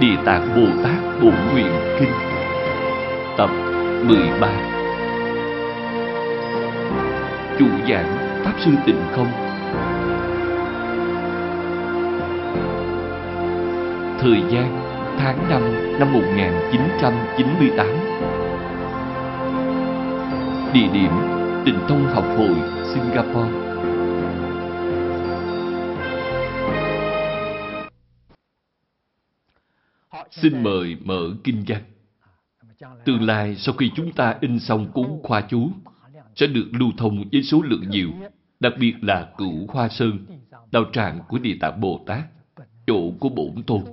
Địa Tạng Bồ Tát Bổ Nguyện Kinh. Tập 13 Chủ giảng Pháp Sư Tịnh Không. Thời gian tháng 5 năm 1998 Địa điểm Tịnh Thông Học Hội, Singapore. Xin mời mở kinh văn. Tương lai sau khi chúng ta in xong cuốn khoa chú, sẽ được lưu thông với số lượng nhiều, đặc biệt là cửu hoa sơn, đạo tràng của Địa Tạng Bồ Tát, chỗ của bổn tôn.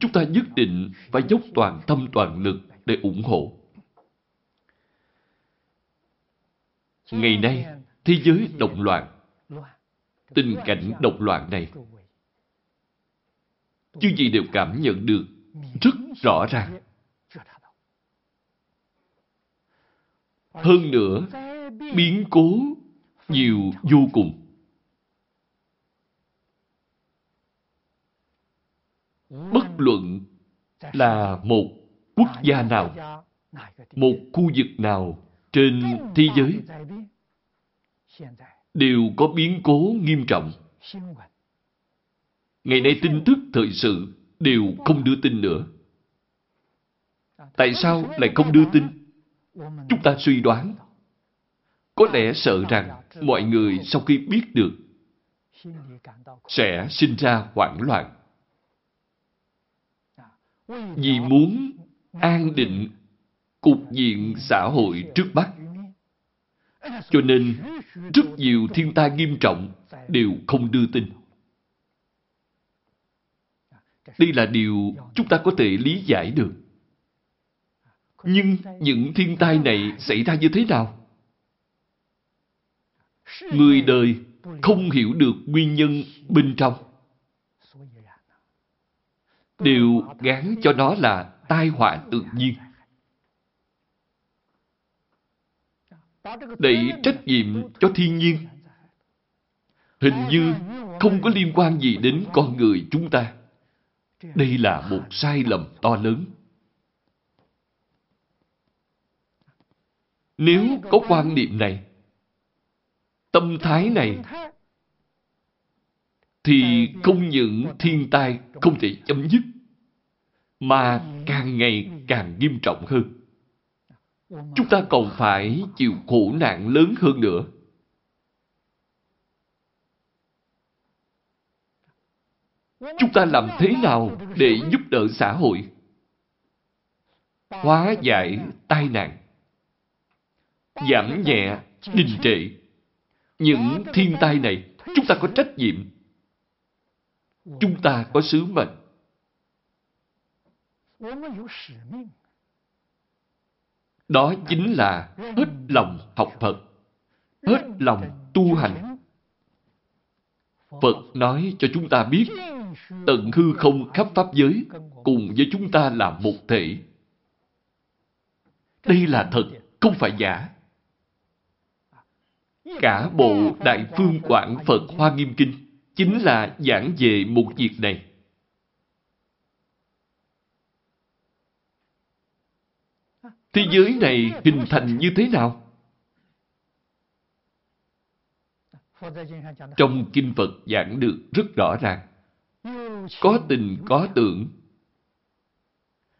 Chúng ta nhất định phải dốc toàn tâm toàn lực để ủng hộ. Ngày nay, thế giới động loạn. Tình cảnh động loạn này chứ gì đều cảm nhận được rất rõ ràng. Hơn nữa, biến cố nhiều vô cùng. Bất luận là một quốc gia nào, một khu vực nào trên thế giới đều có biến cố nghiêm trọng. Ngày nay tin tức thời sự đều không đưa tin nữa. Tại sao lại không đưa tin? Chúng ta suy đoán. Có lẽ sợ rằng mọi người sau khi biết được sẽ sinh ra hoảng loạn. Vì muốn an định cục diện xã hội trước mắt. Cho nên rất nhiều thiên tai nghiêm trọng đều không đưa tin. Đây là điều chúng ta có thể lý giải được. Nhưng những thiên tai này xảy ra như thế nào? Người đời không hiểu được nguyên nhân bên trong. Đều gán cho nó là tai họa tự nhiên. Đẩy trách nhiệm cho thiên nhiên. Hình như không có liên quan gì đến con người chúng ta. Đây là một sai lầm to lớn. Nếu có quan niệm này, tâm thái này, thì không những thiên tai không thể chấm dứt, mà càng ngày càng nghiêm trọng hơn. Chúng ta còn phải chịu khổ nạn lớn hơn nữa. Chúng ta làm thế nào để giúp đỡ xã hội? Hóa giải tai nạn. Giảm nhẹ, đình trệ. Những thiên tai này, chúng ta có trách nhiệm. Chúng ta có sứ mệnh. Đó chính là hết lòng học Phật, hết lòng tu hành. Phật nói cho chúng ta biết tận hư không khắp pháp giới cùng với chúng ta là một thể. Đây là thật, không phải giả. Cả bộ Đại Phương Quảng Phật Hoa Nghiêm Kinh chính là giảng về một việc này. Thế giới này hình thành như thế nào? Trong Kinh Phật giảng được rất rõ ràng có tình có tưởng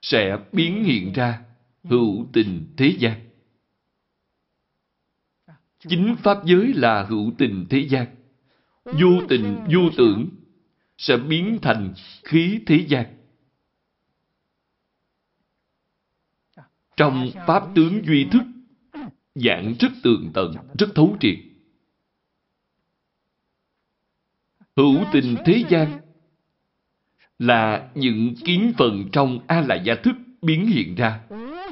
sẽ biến hiện ra hữu tình thế gian. Chính Pháp giới là hữu tình thế gian. Vô tình, vô tưởng sẽ biến thành khí thế gian. Trong Pháp tướng duy thức, dạng rất tường tận, rất thấu triệt. Hữu tình thế gian là những kiến phần trong A-la-gia thức biến hiện ra.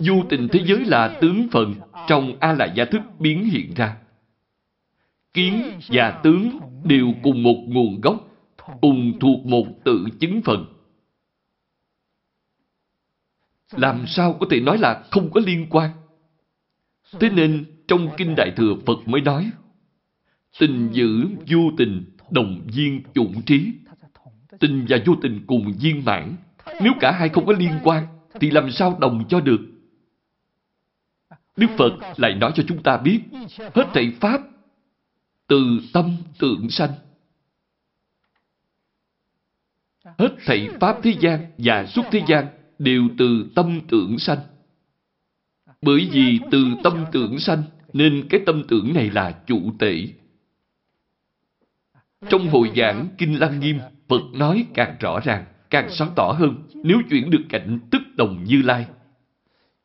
Vô tình thế giới là tướng phần trong A-la-gia thức biến hiện ra. Kiến và tướng đều cùng một nguồn gốc, cùng thuộc một tự chứng phần. Làm sao có thể nói là không có liên quan? Thế nên trong Kinh Đại Thừa Phật mới nói Tình dữ vô tình đồng viên chủng trí tình và vô tình cùng viên mãn, Nếu cả hai không có liên quan, thì làm sao đồng cho được? Đức Phật lại nói cho chúng ta biết, hết thảy Pháp từ tâm tưởng sanh. Hết thảy Pháp thế gian và xuất thế gian đều từ tâm tưởng sanh. Bởi vì từ tâm tưởng sanh, nên cái tâm tưởng này là chủ tể. Trong hội giảng Kinh Lăng Nghiêm, Phật nói càng rõ ràng, càng sáng tỏ hơn nếu chuyển được cảnh tức đồng như lai.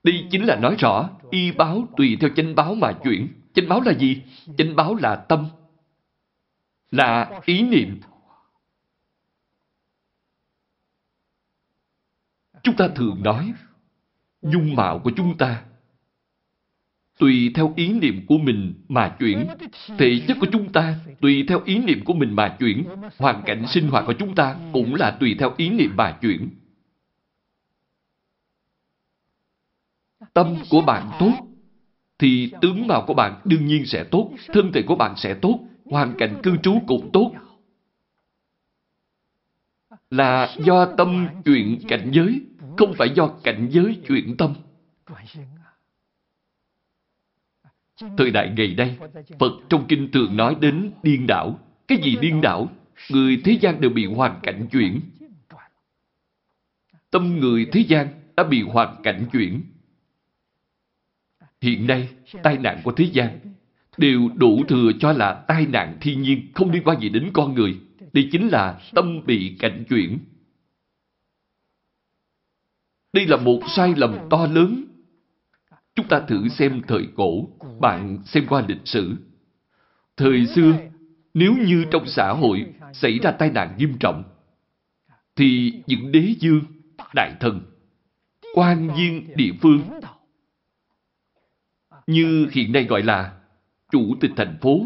Đây chính là nói rõ, y báo tùy theo chánh báo mà chuyển. Chánh báo là gì? Chánh báo là tâm, là ý niệm. Chúng ta thường nói, dung mạo của chúng ta tùy theo ý niệm của mình mà chuyển. Thể chất của chúng ta tùy theo ý niệm của mình mà chuyển. Hoàn cảnh sinh hoạt của chúng ta cũng là tùy theo ý niệm mà chuyển. Tâm của bạn tốt, thì tướng mạo của bạn đương nhiên sẽ tốt, thân thể của bạn sẽ tốt, hoàn cảnh cư trú cũng tốt. Là do tâm chuyển cảnh giới, không phải do cảnh giới chuyển tâm. Thời đại ngày nay, Phật trong kinh thường nói đến điên đảo. Cái gì điên đảo? Người thế gian đều bị hoàn cảnh chuyển. Tâm người thế gian đã bị hoàn cảnh chuyển. Hiện nay, tai nạn của thế gian đều đủ thừa cho là tai nạn thiên nhiên, không liên quan gì đến con người. Đây chính là tâm bị cảnh chuyển. Đây là một sai lầm to lớn Chúng ta thử xem thời cổ, bạn xem qua lịch sử. Thời xưa, nếu như trong xã hội xảy ra tai nạn nghiêm trọng, thì những đế dương, đại thần, quan viên địa phương, như hiện nay gọi là chủ tịch thành phố,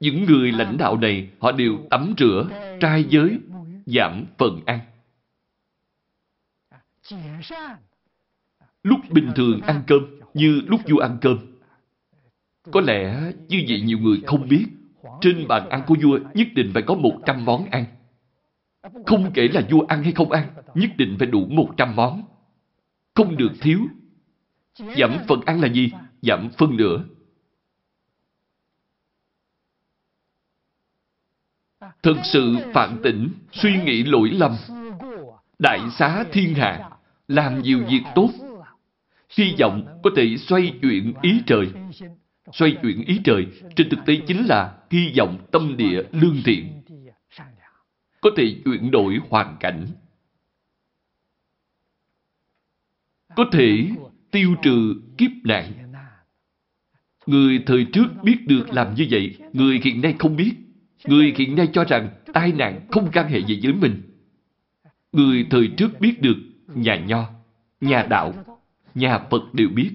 những người lãnh đạo này họ đều tắm rửa, trai giới, giảm phần ăn. Lúc bình thường ăn cơm, như lúc vua ăn cơm. Có lẽ như vậy nhiều người không biết. Trên bàn ăn của vua nhất định phải có 100 món ăn. Không kể là vua ăn hay không ăn, nhất định phải đủ 100 món. Không được thiếu. Giảm phần ăn là gì? Giảm phân nửa. Thật sự phản tỉnh, suy nghĩ lỗi lầm. Đại xá thiên hạ, làm nhiều việc tốt hy vọng có thể xoay chuyển ý trời. Xoay chuyển ý trời, trên thực tế chính là hy vọng tâm địa lương thiện. Có thể chuyển đổi hoàn cảnh. Có thể tiêu trừ kiếp nạn. Người thời trước biết được làm như vậy, người hiện nay không biết. Người hiện nay cho rằng tai nạn không can hệ gì với mình. Người thời trước biết được nhà nho, nhà đạo nhà Phật đều biết.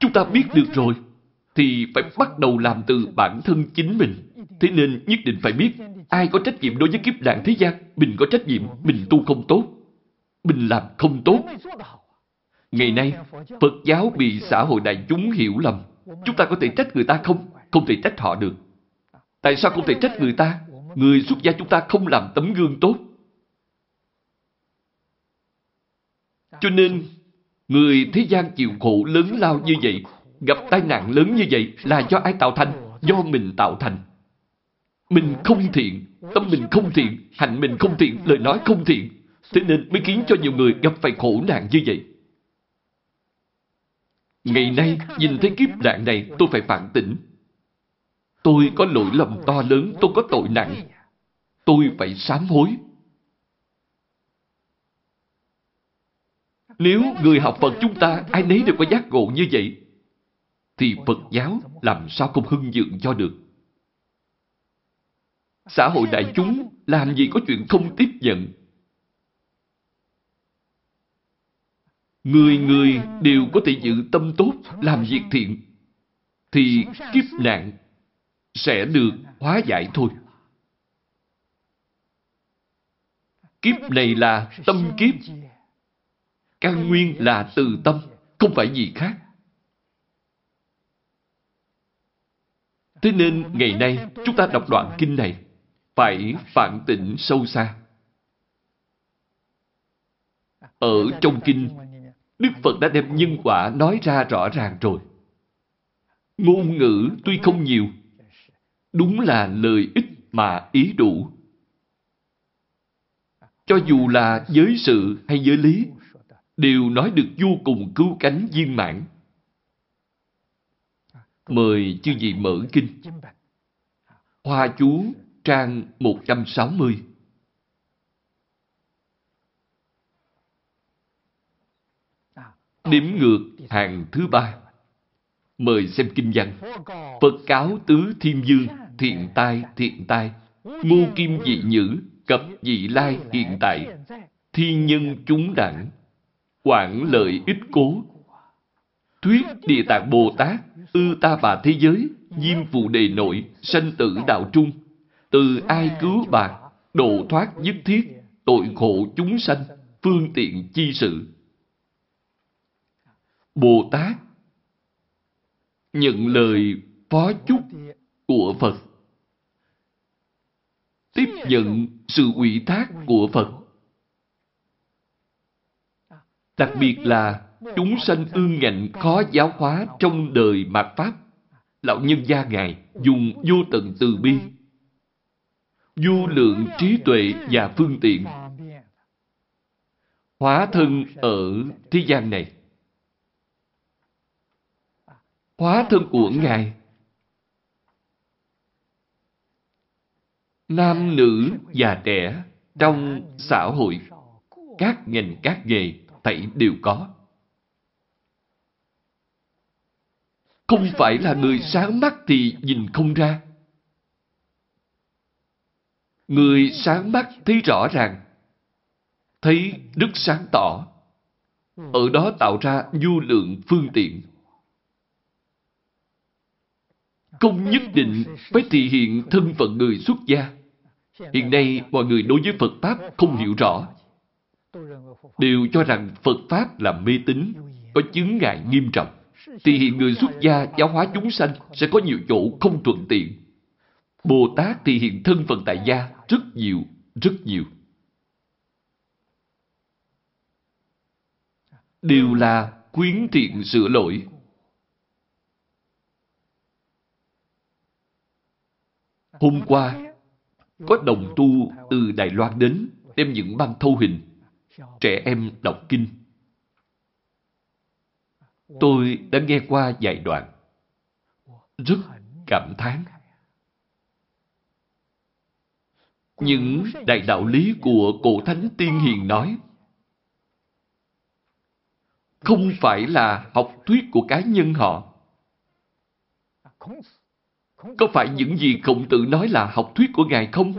Chúng ta biết được rồi, thì phải bắt đầu làm từ bản thân chính mình. Thế nên nhất định phải biết ai có trách nhiệm đối với kiếp nạn thế gian. Mình có trách nhiệm, mình tu không tốt. Mình làm không tốt. Ngày nay, Phật giáo bị xã hội đại chúng hiểu lầm. Chúng ta có thể trách người ta không? Không thể trách họ được. Tại sao không thể trách người ta? Người xuất gia chúng ta không làm tấm gương tốt. Cho nên, người thế gian chịu khổ lớn lao như vậy, gặp tai nạn lớn như vậy là do ai tạo thành? Do mình tạo thành. Mình không thiện, tâm mình không thiện, hạnh mình không thiện, lời nói không thiện. Thế nên mới khiến cho nhiều người gặp phải khổ nạn như vậy. Ngày nay, nhìn thấy kiếp nạn này, tôi phải phản tỉnh. Tôi có lỗi lầm to lớn, tôi có tội nặng. Tôi phải sám hối. Nếu người học Phật chúng ta ai nấy đều có giác ngộ như vậy, thì Phật giáo làm sao không hưng dựng cho được? Xã hội đại chúng làm gì có chuyện không tiếp nhận? Người người đều có thể giữ tâm tốt, làm việc thiện, thì kiếp nạn sẽ được hóa giải thôi. Kiếp này là tâm kiếp Căn nguyên là từ tâm, không phải gì khác. Thế nên ngày nay chúng ta đọc đoạn kinh này, phải phản tỉnh sâu xa. Ở trong kinh, Đức Phật đã đem nhân quả nói ra rõ ràng rồi. Ngôn ngữ tuy không nhiều, đúng là lời ít mà ý đủ. Cho dù là giới sự hay giới lý, đều nói được vô cùng cứu cánh viên mãn. Mời chư vị mở kinh. Hoa chú trang 160. Đếm ngược hàng thứ ba. Mời xem kinh văn. Phật cáo tứ thiên dương, thiện tai, thiện tai, ngô kim dị nhữ, cập dị lai hiện tại, thiên nhân chúng đẳng, quản lợi ích cố. Thuyết Địa Tạng Bồ Tát, ư ta bà thế giới, diêm phụ đề nội, sanh tử đạo trung, từ ai cứu bạc, độ thoát nhất thiết, tội khổ chúng sanh, phương tiện chi sự. Bồ Tát nhận lời phó chúc của Phật. Tiếp nhận sự ủy thác của Phật. Đặc biệt là chúng sanh ương ngạnh khó giáo hóa trong đời mạt Pháp. Lão nhân gia Ngài dùng vô tận từ bi, vô lượng trí tuệ và phương tiện hóa thân ở thế gian này. Hóa thân của Ngài nam nữ già trẻ trong xã hội các ngành các nghề thảy đều có không phải là người sáng mắt thì nhìn không ra người sáng mắt thấy rõ ràng thấy rất sáng tỏ ở đó tạo ra vô lượng phương tiện không nhất định phải thể hiện thân phận người xuất gia. Hiện nay, mọi người đối với Phật Pháp không hiểu rõ. Đều cho rằng Phật Pháp là mê tín, có chứng ngại nghiêm trọng. Thì hiện người xuất gia giáo hóa chúng sanh sẽ có nhiều chỗ không thuận tiện. Bồ Tát thì hiện thân phận tại gia rất nhiều, rất nhiều. Đều là khuyến thiện sửa lỗi. Hôm qua, có đồng tu từ Đài Loan đến đem những băng thâu hình. Trẻ em đọc kinh. Tôi đã nghe qua vài đoạn. Rất cảm thán. Những đại đạo lý của cổ thánh tiên hiền nói, không phải là học thuyết của cá nhân họ có phải những gì Khổng Tử nói là học thuyết của Ngài không?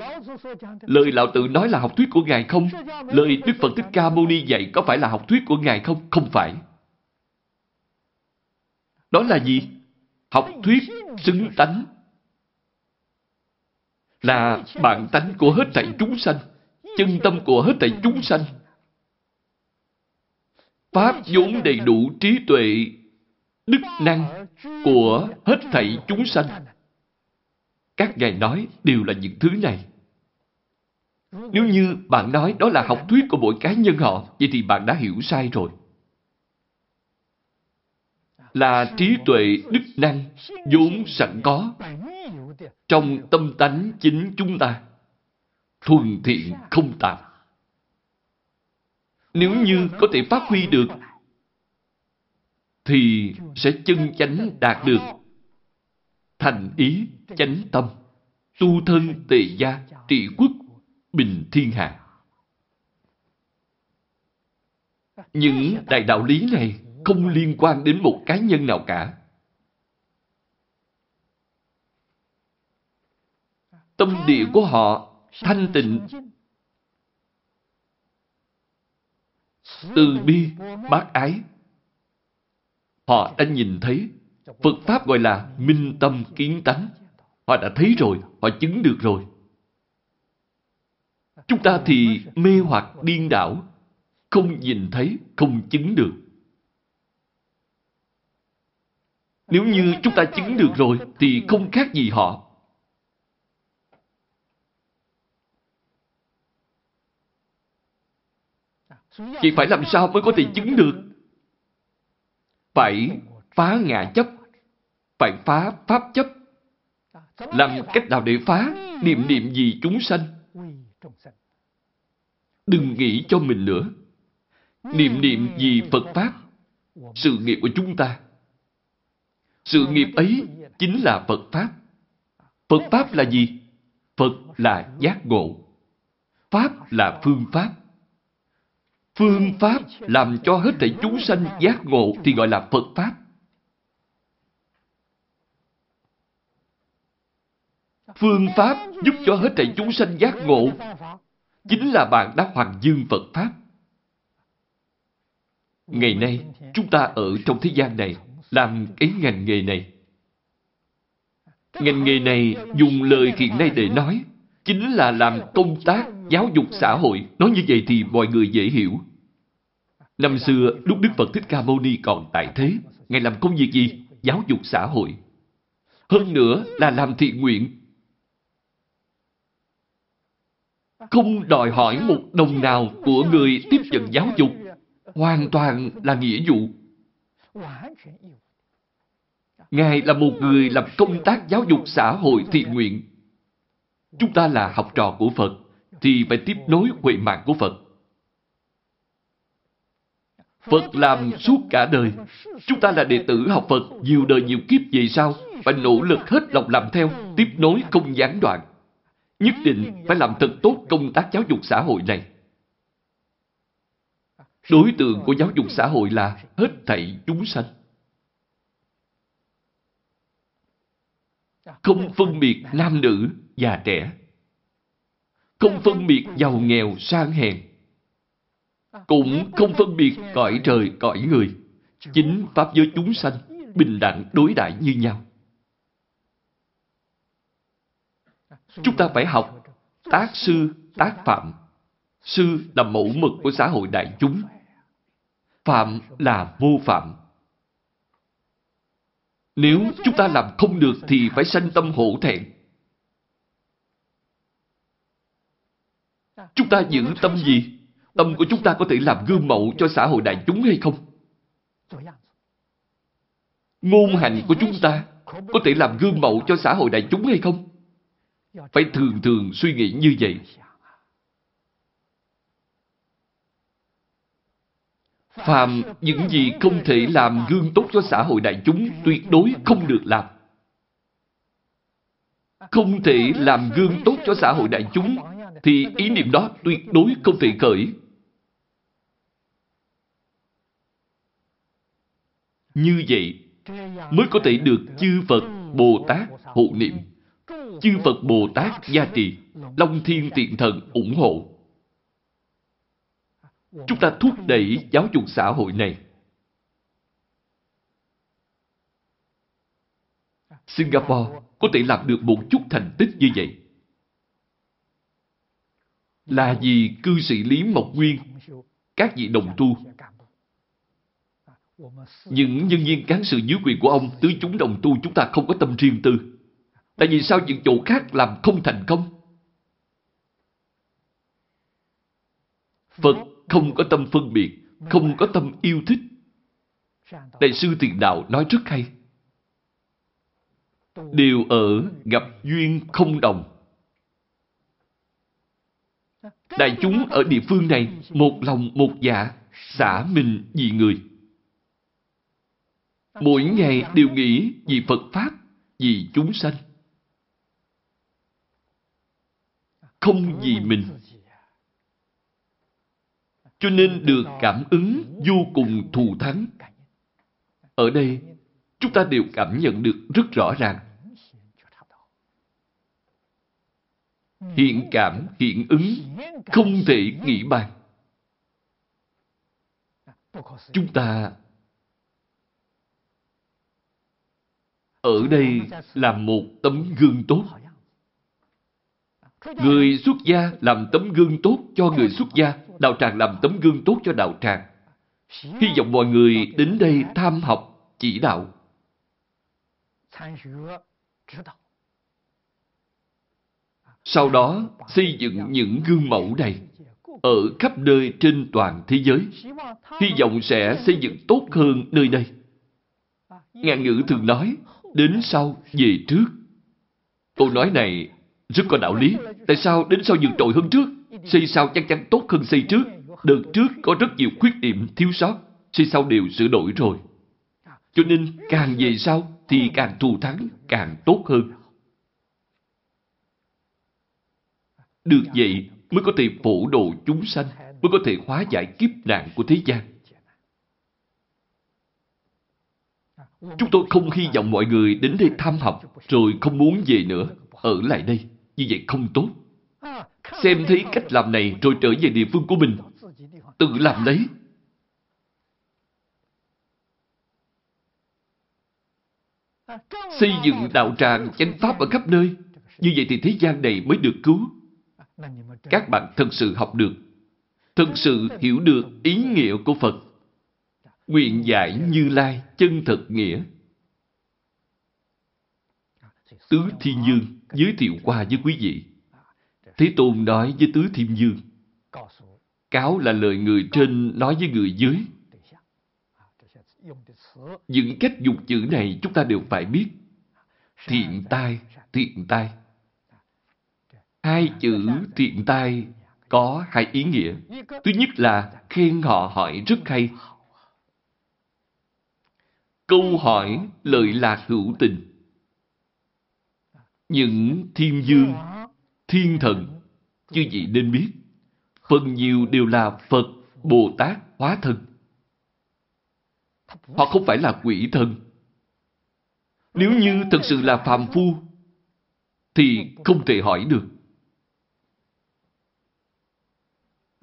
Lời Lão Tử nói là học thuyết của Ngài không? Lời Đức Phật Thích Ca Mâu Ni dạy có phải là học thuyết của Ngài không? Không phải. Đó là gì? Học thuyết xứng tánh. Là bản tánh của hết thảy chúng sanh. Chân tâm của hết thảy chúng sanh. Pháp vốn đầy đủ trí tuệ, đức năng của hết thảy chúng sanh các ngài nói đều là những thứ này. Nếu như bạn nói đó là học thuyết của mỗi cá nhân họ, vậy thì bạn đã hiểu sai rồi. Là trí tuệ đức năng vốn sẵn có trong tâm tánh chính chúng ta. Thuần thiện không tạp. Nếu như có thể phát huy được thì sẽ chân chánh đạt được thành ý, chánh tâm, tu thân tề gia, trị quốc, bình thiên hạ. Những đại đạo lý này không liên quan đến một cá nhân nào cả. Tâm địa của họ thanh tịnh, từ bi, bác ái. Họ đã nhìn thấy Phật Pháp gọi là minh tâm kiến tánh. Họ đã thấy rồi, họ chứng được rồi. Chúng ta thì mê hoặc điên đảo, không nhìn thấy, không chứng được. Nếu như chúng ta chứng được rồi thì không khác gì họ. Chỉ phải làm sao mới có thể chứng được? Phải phá ngã chấp phải phá pháp chấp. Làm cách nào để phá? Niệm niệm gì chúng sanh? Đừng nghĩ cho mình nữa. Niệm niệm gì Phật Pháp? Sự nghiệp của chúng ta. Sự nghiệp ấy chính là Phật Pháp. Phật Pháp là gì? Phật là giác ngộ. Pháp là phương pháp. Phương pháp làm cho hết thảy chúng sanh giác ngộ thì gọi là Phật Pháp. Phương pháp giúp cho hết thảy chúng sanh giác ngộ chính là bạn đã hoàn dương Phật Pháp. Ngày nay, chúng ta ở trong thế gian này làm cái ngành nghề này. Ngành nghề này dùng lời hiện nay để nói chính là làm công tác giáo dục xã hội. Nói như vậy thì mọi người dễ hiểu. Năm xưa, lúc Đức Phật Thích Ca Mâu Ni còn tại thế, Ngài làm công việc gì? Giáo dục xã hội. Hơn nữa là làm thiện nguyện. Không đòi hỏi một đồng nào của người tiếp nhận giáo dục. Hoàn toàn là nghĩa vụ. Ngài là một người làm công tác giáo dục xã hội thiện nguyện. Chúng ta là học trò của Phật, thì phải tiếp nối huệ mạng của Phật. Phật làm suốt cả đời. Chúng ta là đệ tử học Phật nhiều đời nhiều kiếp về sau, phải nỗ lực hết lòng làm theo, tiếp nối không gián đoạn. Nhất định phải làm thật tốt công tác giáo dục xã hội này. Đối tượng của giáo dục xã hội là hết thảy chúng sanh. Không phân biệt nam nữ, già trẻ. Không phân biệt giàu nghèo, sang hèn. Cũng không phân biệt cõi trời, cõi người. Chính Pháp giới chúng sanh, bình đẳng đối đãi như nhau. Chúng ta phải học tác sư, tác phạm. Sư là mẫu mực của xã hội đại chúng. Phạm là vô phạm. Nếu chúng ta làm không được thì phải sanh tâm hổ thẹn. Chúng ta giữ tâm gì? Tâm của chúng ta có thể làm gương mẫu cho xã hội đại chúng hay không? Ngôn hành của chúng ta có thể làm gương mẫu cho xã hội đại chúng hay không? Phải thường thường suy nghĩ như vậy. Phàm những gì không thể làm gương tốt cho xã hội đại chúng tuyệt đối không được làm. Không thể làm gương tốt cho xã hội đại chúng thì ý niệm đó tuyệt đối không thể khởi. Như vậy mới có thể được chư Phật, Bồ Tát hộ niệm. Chư Phật Bồ Tát gia trì, Long Thiên Tiện Thần ủng hộ. Chúng ta thúc đẩy giáo dục xã hội này. Singapore có thể làm được một chút thành tích như vậy. Là vì cư sĩ Lý Mộc Nguyên, các vị đồng tu, những nhân viên cán sự dưới quyền của ông, tứ chúng đồng tu chúng ta không có tâm riêng tư. Tại vì sao những chỗ khác làm không thành công? Phật không có tâm phân biệt, không có tâm yêu thích. Đại sư Tiền Đạo nói rất hay. Đều ở gặp duyên không đồng. Đại chúng ở địa phương này một lòng một dạ, xả mình vì người. Mỗi ngày đều nghĩ vì Phật Pháp, vì chúng sanh. Không vì mình. Cho nên được cảm ứng vô cùng thù thắng. Ở đây, chúng ta đều cảm nhận được rất rõ ràng. Hiện cảm, hiện ứng, không thể nghĩ bàn. Chúng ta ở đây là một tấm gương tốt. Người xuất gia làm tấm gương tốt cho người xuất gia, đạo tràng làm tấm gương tốt cho đạo tràng. Hy vọng mọi người đến đây tham học, chỉ đạo. Sau đó, xây dựng những gương mẫu này, ở khắp nơi trên toàn thế giới. Hy vọng sẽ xây dựng tốt hơn nơi đây. Ngạn ngữ thường nói, đến sau về trước. Câu nói này rất có đạo lý. Tại sao đến sau vượt trội hơn trước? Xây sau chắc chắn tốt hơn xây trước. Đợt trước có rất nhiều khuyết điểm, thiếu sót. Xây sau đều sửa đổi rồi. Cho nên càng về sau thì càng thù thắng, càng tốt hơn. Được vậy mới có thể phổ độ chúng sanh, mới có thể hóa giải kiếp nạn của thế gian. Chúng tôi không hy vọng mọi người đến đây tham học rồi không muốn về nữa, ở lại đây. Như vậy không tốt. Xem thấy cách làm này rồi trở về địa phương của mình, tự làm lấy. Xây dựng đạo tràng chánh pháp ở khắp nơi. Như vậy thì thế gian này mới được cứu. Các bạn thật sự học được, thật sự hiểu được ý nghĩa của Phật. Nguyện giải Như Lai chân thật nghĩa. Tứ Thiên Dương giới thiệu qua với quý vị. Thế Tôn nói với Tứ Thiên Dương. Cáo là lời người trên nói với người dưới. Những cách dùng chữ này chúng ta đều phải biết. Thiện tai, thiện tai. Hai chữ thiện tai có hai ý nghĩa. Thứ nhất là khen họ hỏi rất hay. Câu hỏi lợi lạc hữu tình. Những thiên dương, thiên thần, chứ gì nên biết, phần nhiều đều là Phật, Bồ Tát, hóa thân. Họ không phải là quỷ thần. Nếu như thật sự là phàm phu, thì không thể hỏi được.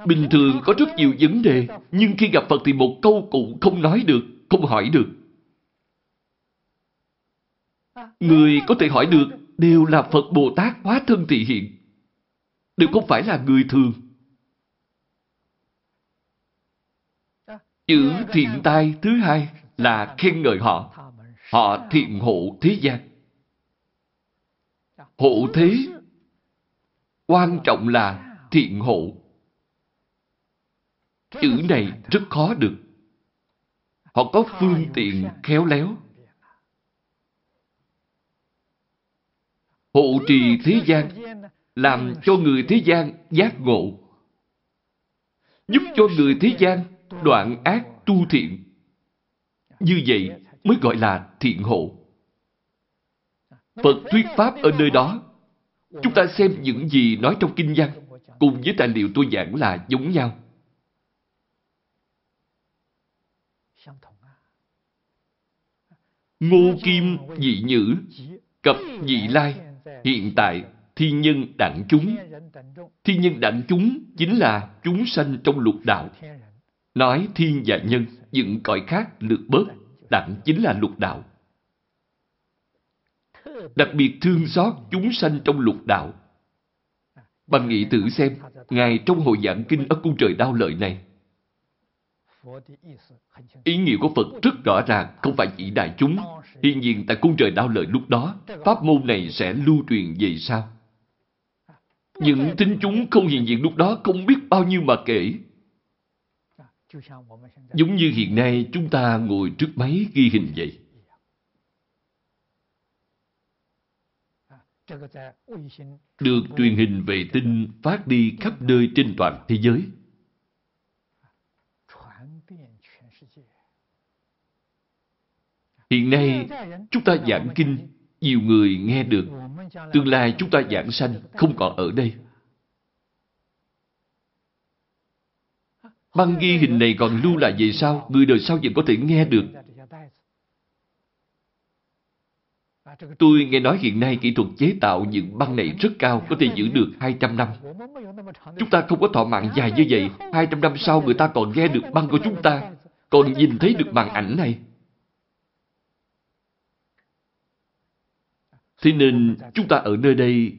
Bình thường có rất nhiều vấn đề, nhưng khi gặp Phật thì một câu cũng không nói được, không hỏi được. Người có thể hỏi được đều là Phật Bồ Tát hóa thân thị hiện. Đều không phải là người thường. Chữ thiện tai thứ hai là khen ngợi họ. Họ thiện hộ thế gian. Hộ thế, quan trọng là thiện hộ. Chữ này rất khó được. Họ có phương tiện khéo léo. Hộ trì thế gian, làm cho người thế gian giác ngộ. Giúp cho người thế gian đoạn ác tu thiện. Như vậy mới gọi là thiện hộ. Phật thuyết Pháp ở nơi đó. Chúng ta xem những gì nói trong kinh văn cùng với tài liệu tôi giảng là giống nhau. Ngô Kim dị nhữ, cập dị lai, hiện tại thiên nhân đẳng chúng. Thiên nhân đẳng chúng chính là chúng sanh trong lục đạo. Nói thiên và nhân, dựng cõi khác lượt bớt, đẳng chính là lục đạo. Đặc biệt thương xót chúng sanh trong lục đạo. Bằng nghĩ thử xem, Ngài trong hội giảng kinh ở cung trời đau lợi này, Ý nghĩa của Phật rất rõ ràng, không phải chỉ đại chúng. Hiện nhiên tại cung trời đau lợi lúc đó, pháp môn này sẽ lưu truyền về sau. Những tính chúng không hiện diện lúc đó không biết bao nhiêu mà kể. Giống như hiện nay chúng ta ngồi trước máy ghi hình vậy. Được truyền hình vệ tinh phát đi khắp nơi trên toàn thế giới. Hiện nay, chúng ta giảng kinh, nhiều người nghe được. Tương lai chúng ta giảng sanh, không còn ở đây. Băng ghi hình này còn lưu lại về sau, người đời sau vẫn có thể nghe được. Tôi nghe nói hiện nay kỹ thuật chế tạo những băng này rất cao, có thể giữ được 200 năm. Chúng ta không có thọ mạng dài như vậy. 200 năm sau người ta còn nghe được băng của chúng ta, còn nhìn thấy được màn ảnh này. Thế nên chúng ta ở nơi đây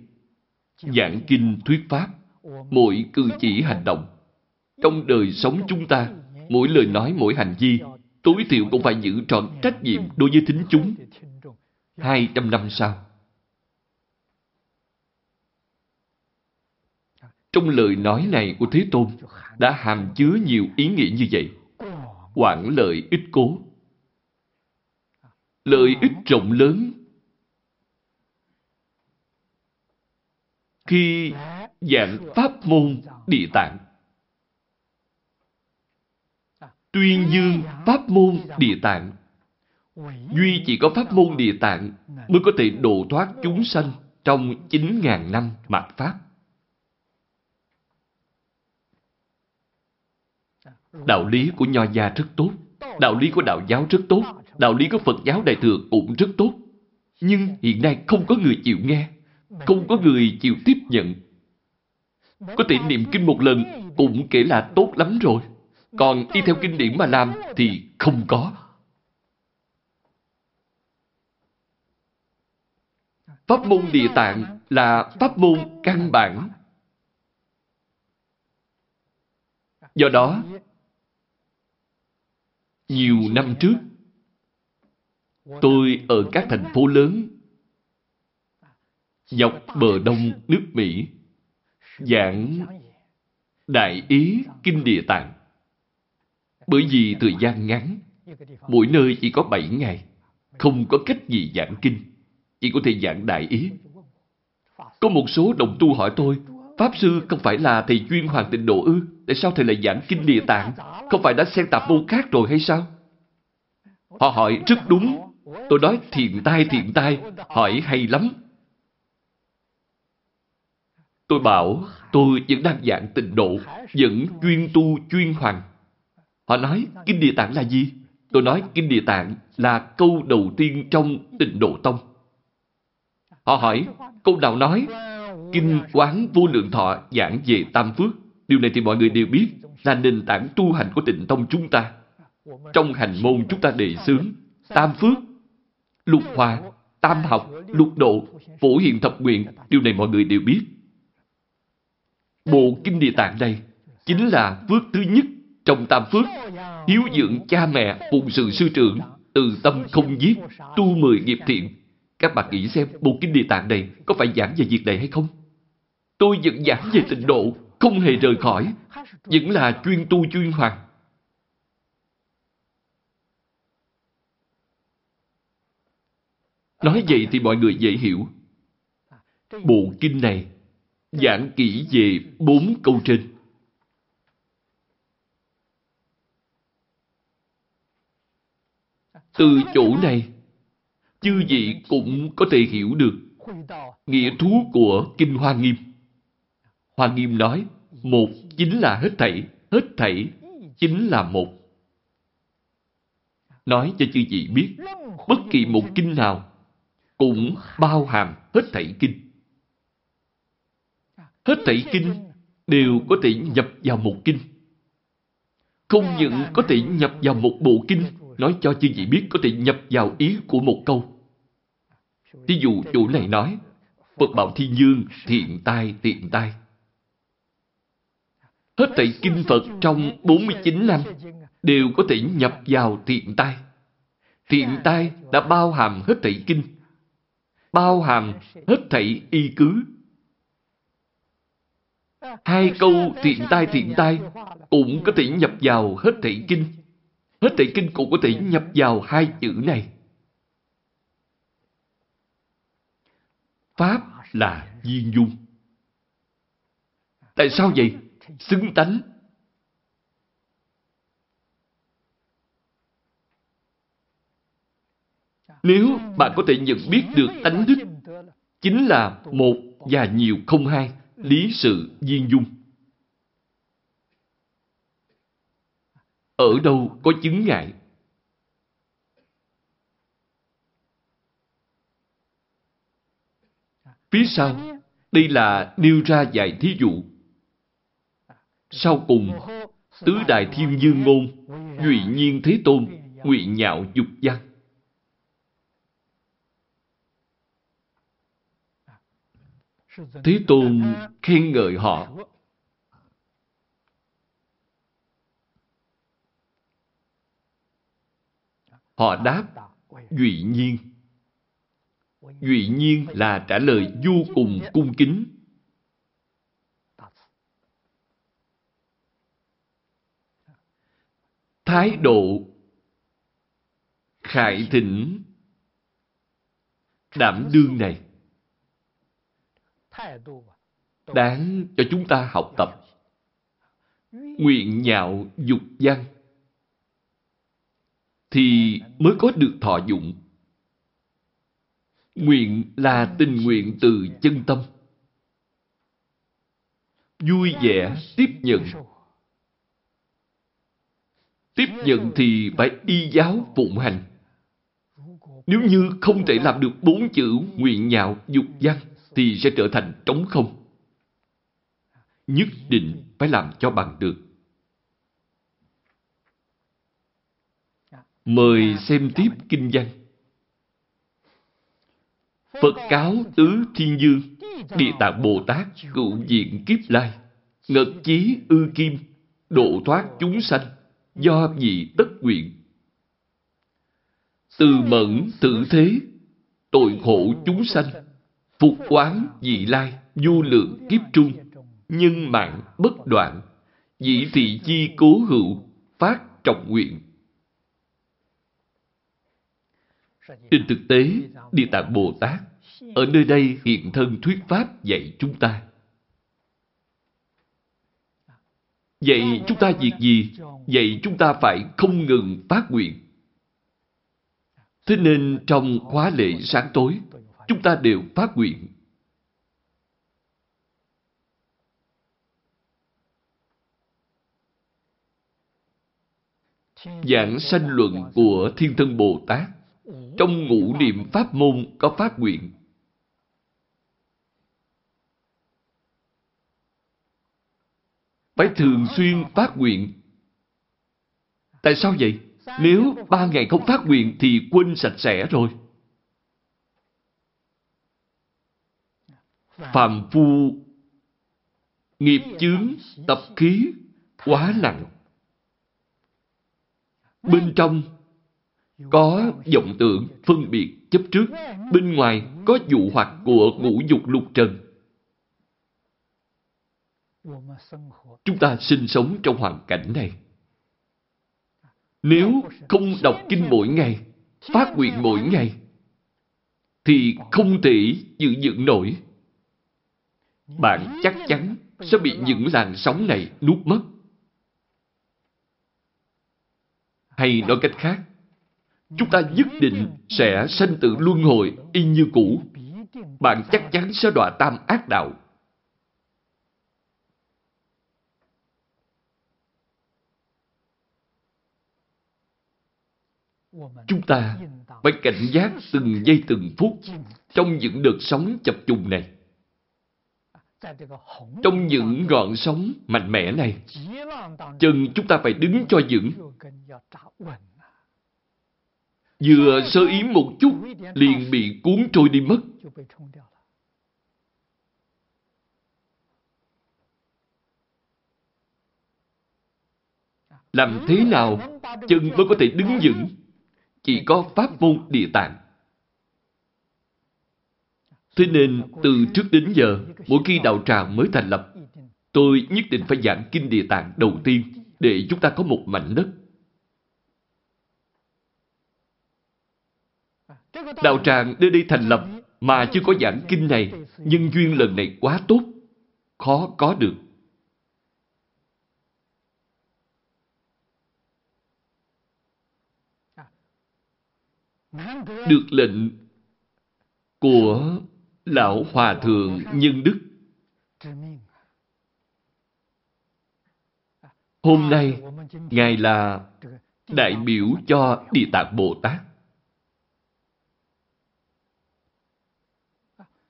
giảng kinh thuyết pháp, mỗi cử chỉ hành động. Trong đời sống chúng ta, mỗi lời nói, mỗi hành vi, tối thiểu cũng phải giữ trọn trách nhiệm đối với thính chúng. Hai trăm năm sau. Trong lời nói này của Thế Tôn đã hàm chứa nhiều ý nghĩa như vậy. Quảng lợi ích cố. Lợi ích rộng lớn. Khi dạng pháp môn địa tạng tuyên dương pháp môn địa tạng duy chỉ có pháp môn địa tạng mới có thể độ thoát chúng sanh trong 9.000 năm mạt Pháp. Đạo lý của Nho gia rất tốt, đạo lý của đạo giáo rất tốt, đạo lý của Phật giáo Đại Thừa cũng rất tốt. Nhưng hiện nay không có người chịu nghe, không có người chịu tiếp nhận. Có thể niệm kinh một lần cũng kể là tốt lắm rồi. Còn đi theo kinh điển mà làm thì không có. Pháp môn địa tạng là pháp môn căn bản. Do đó, nhiều năm trước, tôi ở các thành phố lớn dọc bờ đông nước Mỹ giảng đại ý kinh địa tạng. Bởi vì thời gian ngắn, mỗi nơi chỉ có 7 ngày, không có cách gì giảng kinh, chỉ có thể giảng đại ý. Có một số đồng tu hỏi tôi, Pháp Sư không phải là thầy chuyên hoàng tịnh độ ư? Tại sao thầy lại giảng kinh địa tạng? Không phải đã xen tạp môn khác rồi hay sao? Họ hỏi rất đúng. Tôi nói thiện tai thiện tai, hỏi hay lắm. Tôi bảo tôi vẫn đang dạng tịnh độ, vẫn chuyên tu chuyên hoàng. Họ nói, Kinh Địa Tạng là gì? Tôi nói, Kinh Địa Tạng là câu đầu tiên trong tịnh độ tông. Họ hỏi, câu nào nói, Kinh Quán Vô Lượng Thọ giảng về Tam Phước. Điều này thì mọi người đều biết là nền tảng tu hành của tịnh tông chúng ta. Trong hành môn chúng ta đề xướng Tam Phước, Lục Hòa, Tam Học, Lục Độ, Phổ Hiện Thập Nguyện. Điều này mọi người đều biết. Bộ Kinh Địa Tạng này chính là phước thứ nhất trong tam phước, hiếu dưỡng cha mẹ, phụng sự sư trưởng, từ tâm không giết, tu mười nghiệp thiện. Các bạn nghĩ xem, bộ kinh địa tạng này có phải giảng về việc này hay không? Tôi vẫn giảng về tịnh độ, không hề rời khỏi, vẫn là chuyên tu chuyên hoàng. Nói vậy thì mọi người dễ hiểu. Bộ kinh này giảng kỹ về bốn câu trên. Từ chỗ này, chư vị cũng có thể hiểu được nghĩa thú của Kinh Hoa Nghiêm. Hoa Nghiêm nói, một chính là hết thảy, hết thảy chính là một. Nói cho chư vị biết, bất kỳ một kinh nào cũng bao hàm hết thảy kinh. Hết thảy kinh đều có thể nhập vào một kinh. Không những có thể nhập vào một bộ kinh nói cho chư vị biết có thể nhập vào ý của một câu. Ví dụ chủ này nói, Phật bảo thiên dương, thiện tai, thiện tai. Hết thảy kinh Phật trong 49 năm đều có thể nhập vào thiện tai. Thiện tai đã bao hàm hết thảy kinh, bao hàm hết thảy y cứ. Hai câu thiện tai thiện tai cũng có thể nhập vào hết thảy kinh Hết thảy kinh cũng có thể nhập vào hai chữ này. Pháp là viên dung. Tại sao vậy? Xứng tánh. Nếu bạn có thể nhận biết được tánh đức, chính là một và nhiều không hai, lý sự viên dung. Ở đâu có chứng ngại? Phía sau, đây là nêu ra vài thí dụ. Sau cùng, tứ đại thiên dương ngôn, duy nhiên thế tôn, ngụy nhạo dục văn. Thế Tôn khen ngợi họ. Họ đáp, duy nhiên. Duy nhiên là trả lời vô cùng cung kính. Thái độ khải thỉnh đảm đương này đáng cho chúng ta học tập. Nguyện nhạo dục văn. Thì mới có được thọ dụng. Nguyện là tình nguyện từ chân tâm. Vui vẻ tiếp nhận. Tiếp nhận thì phải y giáo phụng hành. Nếu như không thể làm được bốn chữ nguyện nhạo dục văn thì sẽ trở thành trống không. Nhất định phải làm cho bằng được. Mời xem tiếp kinh văn. Phật cáo tứ thiên dương, địa tạng Bồ Tát, cựu diện kiếp lai, ngật chí ư kim, độ thoát chúng sanh, do vị tất nguyện. Từ mẫn tử thế, tội khổ chúng sanh, phục quán dị lai, du lượng kiếp trung, nhân mạng bất đoạn, dĩ thị chi cố hữu, phát trọng nguyện. Trên thực tế, Địa Tạng Bồ Tát ở nơi đây hiện thân thuyết pháp dạy chúng ta. Vậy chúng ta việc gì? Vậy chúng ta phải không ngừng phát nguyện. Thế nên trong khóa lễ sáng tối, chúng ta đều phát nguyện. Giảng sanh luận của Thiên Thân Bồ Tát, trong ngũ niệm pháp môn có phát nguyện. Phải thường xuyên phát nguyện. Tại sao vậy? Nếu ba ngày không phát nguyện thì quên sạch sẽ rồi. Phàm phu nghiệp chướng tập khí quá nặng. Bên trong có vọng tưởng, phân biệt, chấp trước. Bên ngoài có dụ hoặc của ngũ dục lục trần. Chúng ta sinh sống trong hoàn cảnh này. Nếu không đọc kinh mỗi ngày, phát nguyện mỗi ngày, thì không thể giữ dựng nổi. Bạn chắc chắn sẽ bị những làn sóng này nuốt mất. Hay nói cách khác, chúng ta nhất định sẽ sanh tử luân hồi y như cũ. Bạn chắc chắn sẽ đọa tam ác đạo. Chúng ta phải cảnh giác từng giây từng phút trong những đợt sóng chập trùng này. Trong những gọn sóng mạnh mẽ này, chân chúng ta phải đứng cho vững. Vừa sơ ý một chút, liền bị cuốn trôi đi mất. Làm thế nào chân mới có thể đứng vững? Chỉ có pháp môn địa tạng. Thế nên, từ trước đến giờ, mỗi khi đạo tràng mới thành lập, tôi nhất định phải giảng kinh địa tạng đầu tiên để chúng ta có một mảnh đất. Đạo tràng nơi đây thành lập mà chưa có giảng kinh này, nhân duyên lần này quá tốt, khó có được. Được lệnh của Lão Hòa Thượng Nhân Đức. Hôm nay, Ngài là đại biểu cho Địa Tạng Bồ Tát.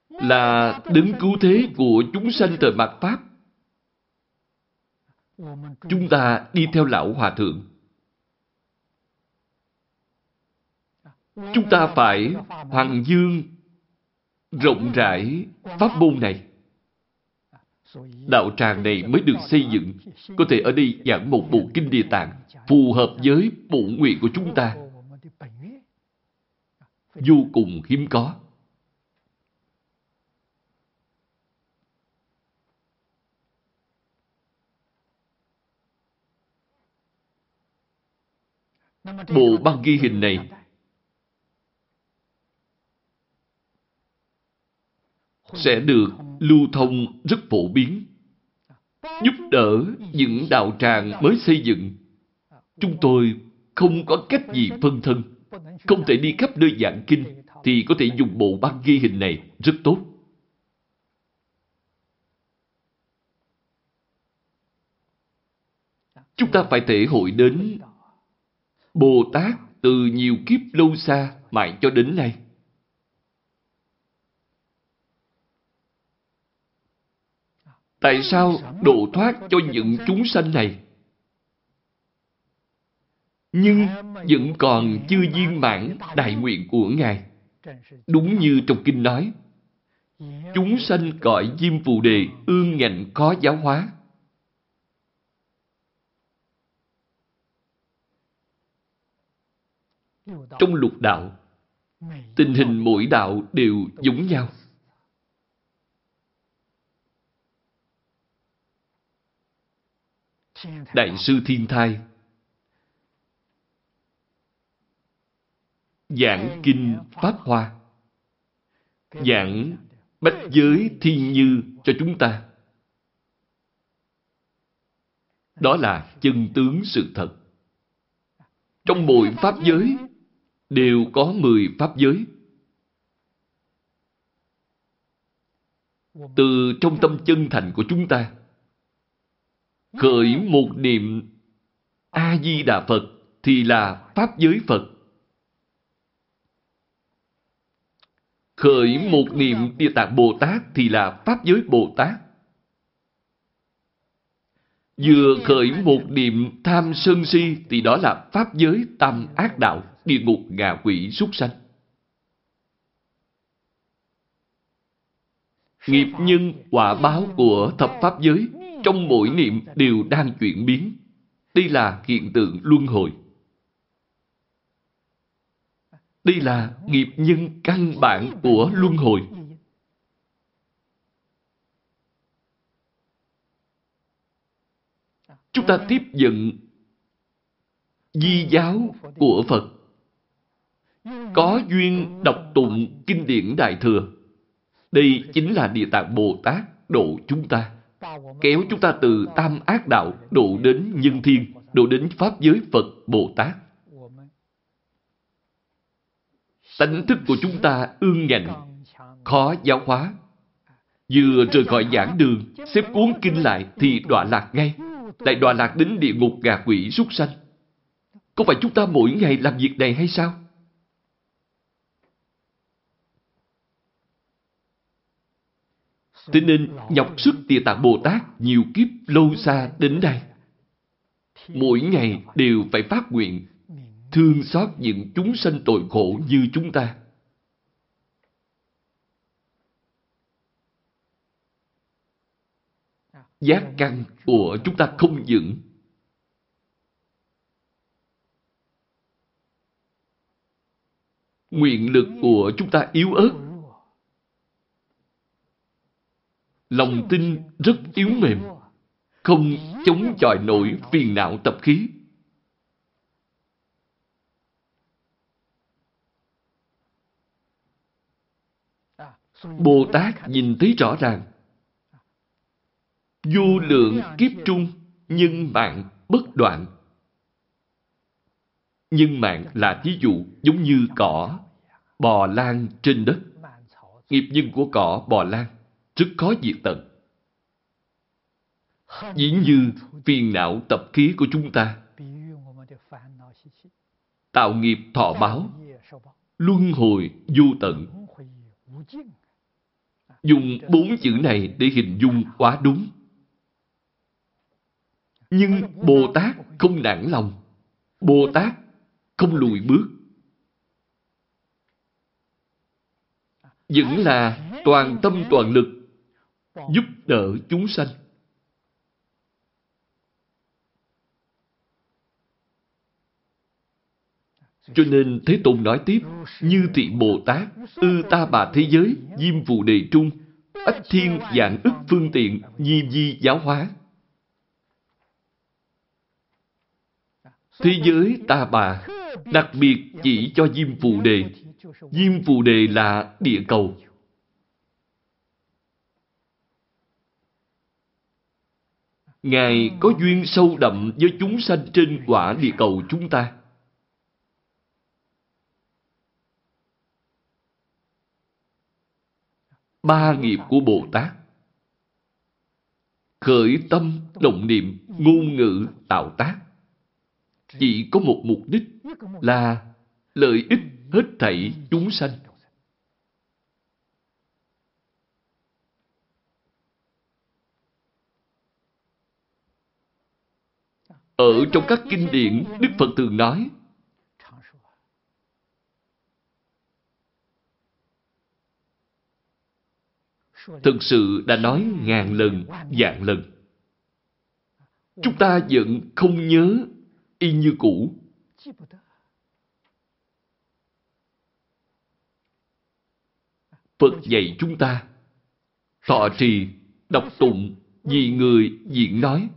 Là đứng cứu thế của chúng sanh thời mạt Pháp. Chúng ta đi theo Lão Hòa Thượng. Chúng ta phải hoàng dương rộng rãi pháp môn này. Đạo tràng này mới được xây dựng, có thể ở đây giảng một bộ kinh địa tạng phù hợp với bộ nguyện của chúng ta. Vô cùng hiếm có. Bộ băng ghi hình này sẽ được lưu thông rất phổ biến, giúp đỡ những đạo tràng mới xây dựng. Chúng tôi không có cách gì phân thân, không thể đi khắp nơi giảng kinh, thì có thể dùng bộ băng ghi hình này rất tốt. Chúng ta phải thể hội đến Bồ Tát từ nhiều kiếp lâu xa mãi cho đến nay. Tại sao độ thoát cho những chúng sanh này? Nhưng vẫn còn chưa viên mãn đại nguyện của Ngài. Đúng như trong kinh nói, chúng sanh cõi diêm phù đề ương ngạnh khó giáo hóa. Trong lục đạo, tình hình mỗi đạo đều giống nhau. Đại sư Thiên Thai Giảng Kinh Pháp Hoa Giảng Bách Giới Thiên Như cho chúng ta Đó là chân tướng sự thật. Trong mỗi Pháp giới, đều có 10 Pháp giới. Từ trong tâm chân thành của chúng ta khởi một niệm A-di-đà Phật thì là Pháp giới Phật. Khởi một niệm Địa Tạng Bồ Tát thì là Pháp giới Bồ Tát. Vừa khởi một niệm tham sân si thì đó là Pháp giới tam ác đạo, địa ngục ngạ quỷ súc sanh. Nghiệp nhân quả báo của thập Pháp giới trong mỗi niệm đều đang chuyển biến. Đây là hiện tượng luân hồi. Đây là nghiệp nhân căn bản của luân hồi. Chúng ta tiếp nhận di giáo của Phật. Có duyên đọc tụng kinh điển Đại Thừa. Đây chính là Địa Tạng Bồ Tát độ chúng ta kéo chúng ta từ tam ác đạo độ đến nhân thiên, độ đến Pháp giới Phật Bồ Tát. Tánh thức của chúng ta ương ngạnh, khó giáo hóa. Vừa rời khỏi giảng đường, xếp cuốn kinh lại thì đọa lạc ngay. Lại đọa lạc đến địa ngục gà quỷ súc sanh. Có phải chúng ta mỗi ngày làm việc này hay sao? Thế nên nhọc sức Địa Tạng Bồ Tát nhiều kiếp lâu xa đến đây. Mỗi ngày đều phải phát nguyện, thương xót những chúng sanh tội khổ như chúng ta. Giác căn của chúng ta không vững. Nguyện lực của chúng ta yếu ớt lòng tin rất yếu mềm, không chống chọi nổi phiền não tập khí. Bồ Tát nhìn thấy rõ ràng, vô lượng kiếp trung, nhân mạng bất đoạn. Nhân mạng là ví dụ giống như cỏ, bò lan trên đất. Nghiệp nhân của cỏ bò lan rất khó diệt tận. Dĩ như phiền não tập khí của chúng ta. Tạo nghiệp thọ báo. Luân hồi vô tận. Dùng bốn chữ này để hình dung quá đúng. Nhưng bồ tát không nản lòng. Bồ tát không lùi bước. Vẫn là toàn tâm toàn lực giúp đỡ chúng sanh. Cho nên Thế Tôn nói tiếp, như thị Bồ Tát, ư ta bà thế giới, diêm phù đề trung, ách thiên dạng ức phương tiện, nhi di giáo hóa. Thế giới ta bà đặc biệt chỉ cho Diêm Phù Đề. Diêm Phù Đề là địa cầu. Ngài có duyên sâu đậm với chúng sanh trên quả địa cầu chúng ta. Ba nghiệp của Bồ Tát Khởi tâm, động niệm, ngôn ngữ, tạo tác Chỉ có một mục đích là lợi ích hết thảy chúng sanh. Ở trong các kinh điển, Đức Phật thường nói, thực sự đã nói ngàn lần, vạn lần. Chúng ta vẫn không nhớ y như cũ. Phật dạy chúng ta thọ trì, đọc tụng, vì người diện nói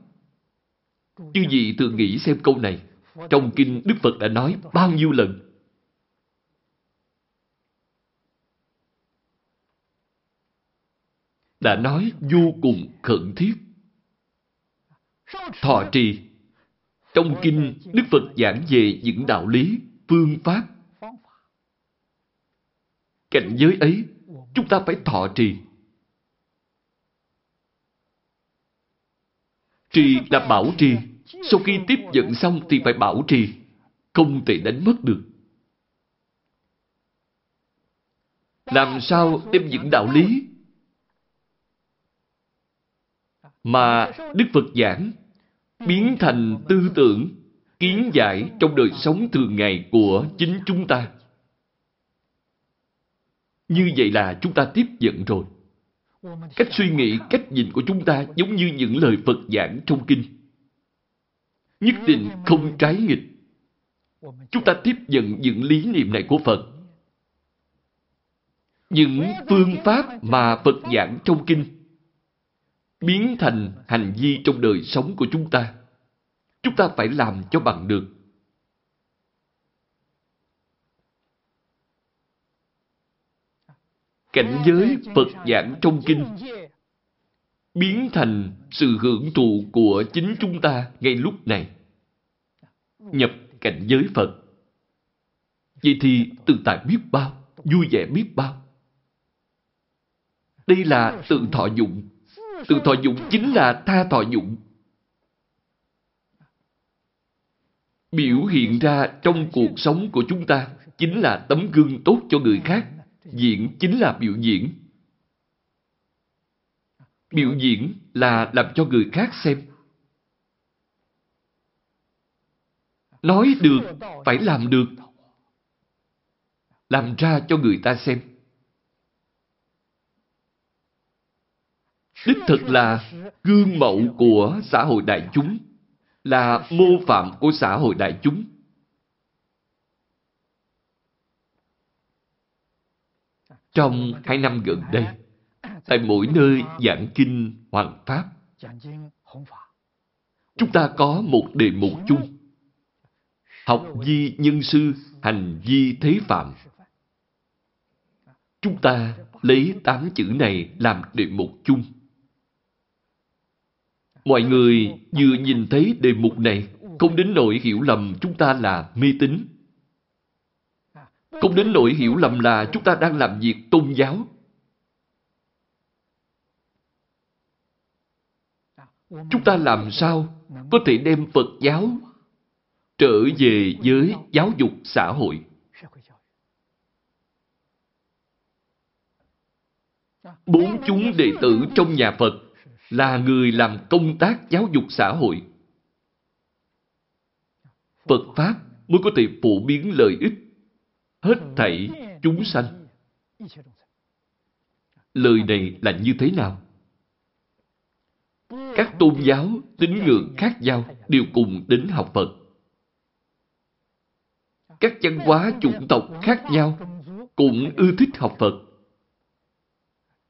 chứ gì thường nghĩ xem câu này. Trong kinh Đức Phật đã nói bao nhiêu lần. Đã nói vô cùng khẩn thiết. Thọ trì Trong kinh Đức Phật giảng về những đạo lý, phương pháp. Cảnh giới ấy, chúng ta phải thọ trì. Trì là bảo trì. Sau khi tiếp nhận xong thì phải bảo trì. Không thể đánh mất được. Làm sao đem những đạo lý mà Đức Phật giảng biến thành tư tưởng, kiến giải trong đời sống thường ngày của chính chúng ta. Như vậy là chúng ta tiếp nhận rồi. Cách suy nghĩ, cách nhìn của chúng ta giống như những lời Phật giảng trong kinh. Nhất định không trái nghịch. Chúng ta tiếp nhận những lý niệm này của Phật. Những phương pháp mà Phật giảng trong kinh biến thành hành vi trong đời sống của chúng ta. Chúng ta phải làm cho bằng được. cảnh giới Phật giảng trong kinh biến thành sự hưởng thụ của chính chúng ta ngay lúc này. Nhập cảnh giới Phật. Vậy thì tự tại biết bao, vui vẻ biết bao. Đây là tự thọ dụng. Tự thọ dụng chính là tha thọ dụng. Biểu hiện ra trong cuộc sống của chúng ta chính là tấm gương tốt cho người khác Diễn chính là biểu diễn. Biểu diễn là làm cho người khác xem. Nói được, phải làm được. Làm ra cho người ta xem. Đích thực là gương mẫu của xã hội đại chúng, là mô phạm của xã hội đại chúng. Trong hai năm gần đây, tại mỗi nơi giảng kinh Hoàng Pháp, chúng ta có một đề mục chung. Học di nhân sư, hành di thế phạm. Chúng ta lấy tám chữ này làm đề mục chung. Mọi người vừa nhìn thấy đề mục này, không đến nỗi hiểu lầm chúng ta là mê tín không đến nỗi hiểu lầm là chúng ta đang làm việc tôn giáo. Chúng ta làm sao có thể đem Phật giáo trở về với giáo dục xã hội? Bốn chúng đệ tử trong nhà Phật là người làm công tác giáo dục xã hội. Phật Pháp mới có thể phổ biến lợi ích hết thảy chúng sanh. Lời này là như thế nào? Các tôn giáo, tín ngưỡng khác nhau đều cùng đến học Phật. Các văn hóa chủng tộc khác nhau cũng ưa thích học Phật.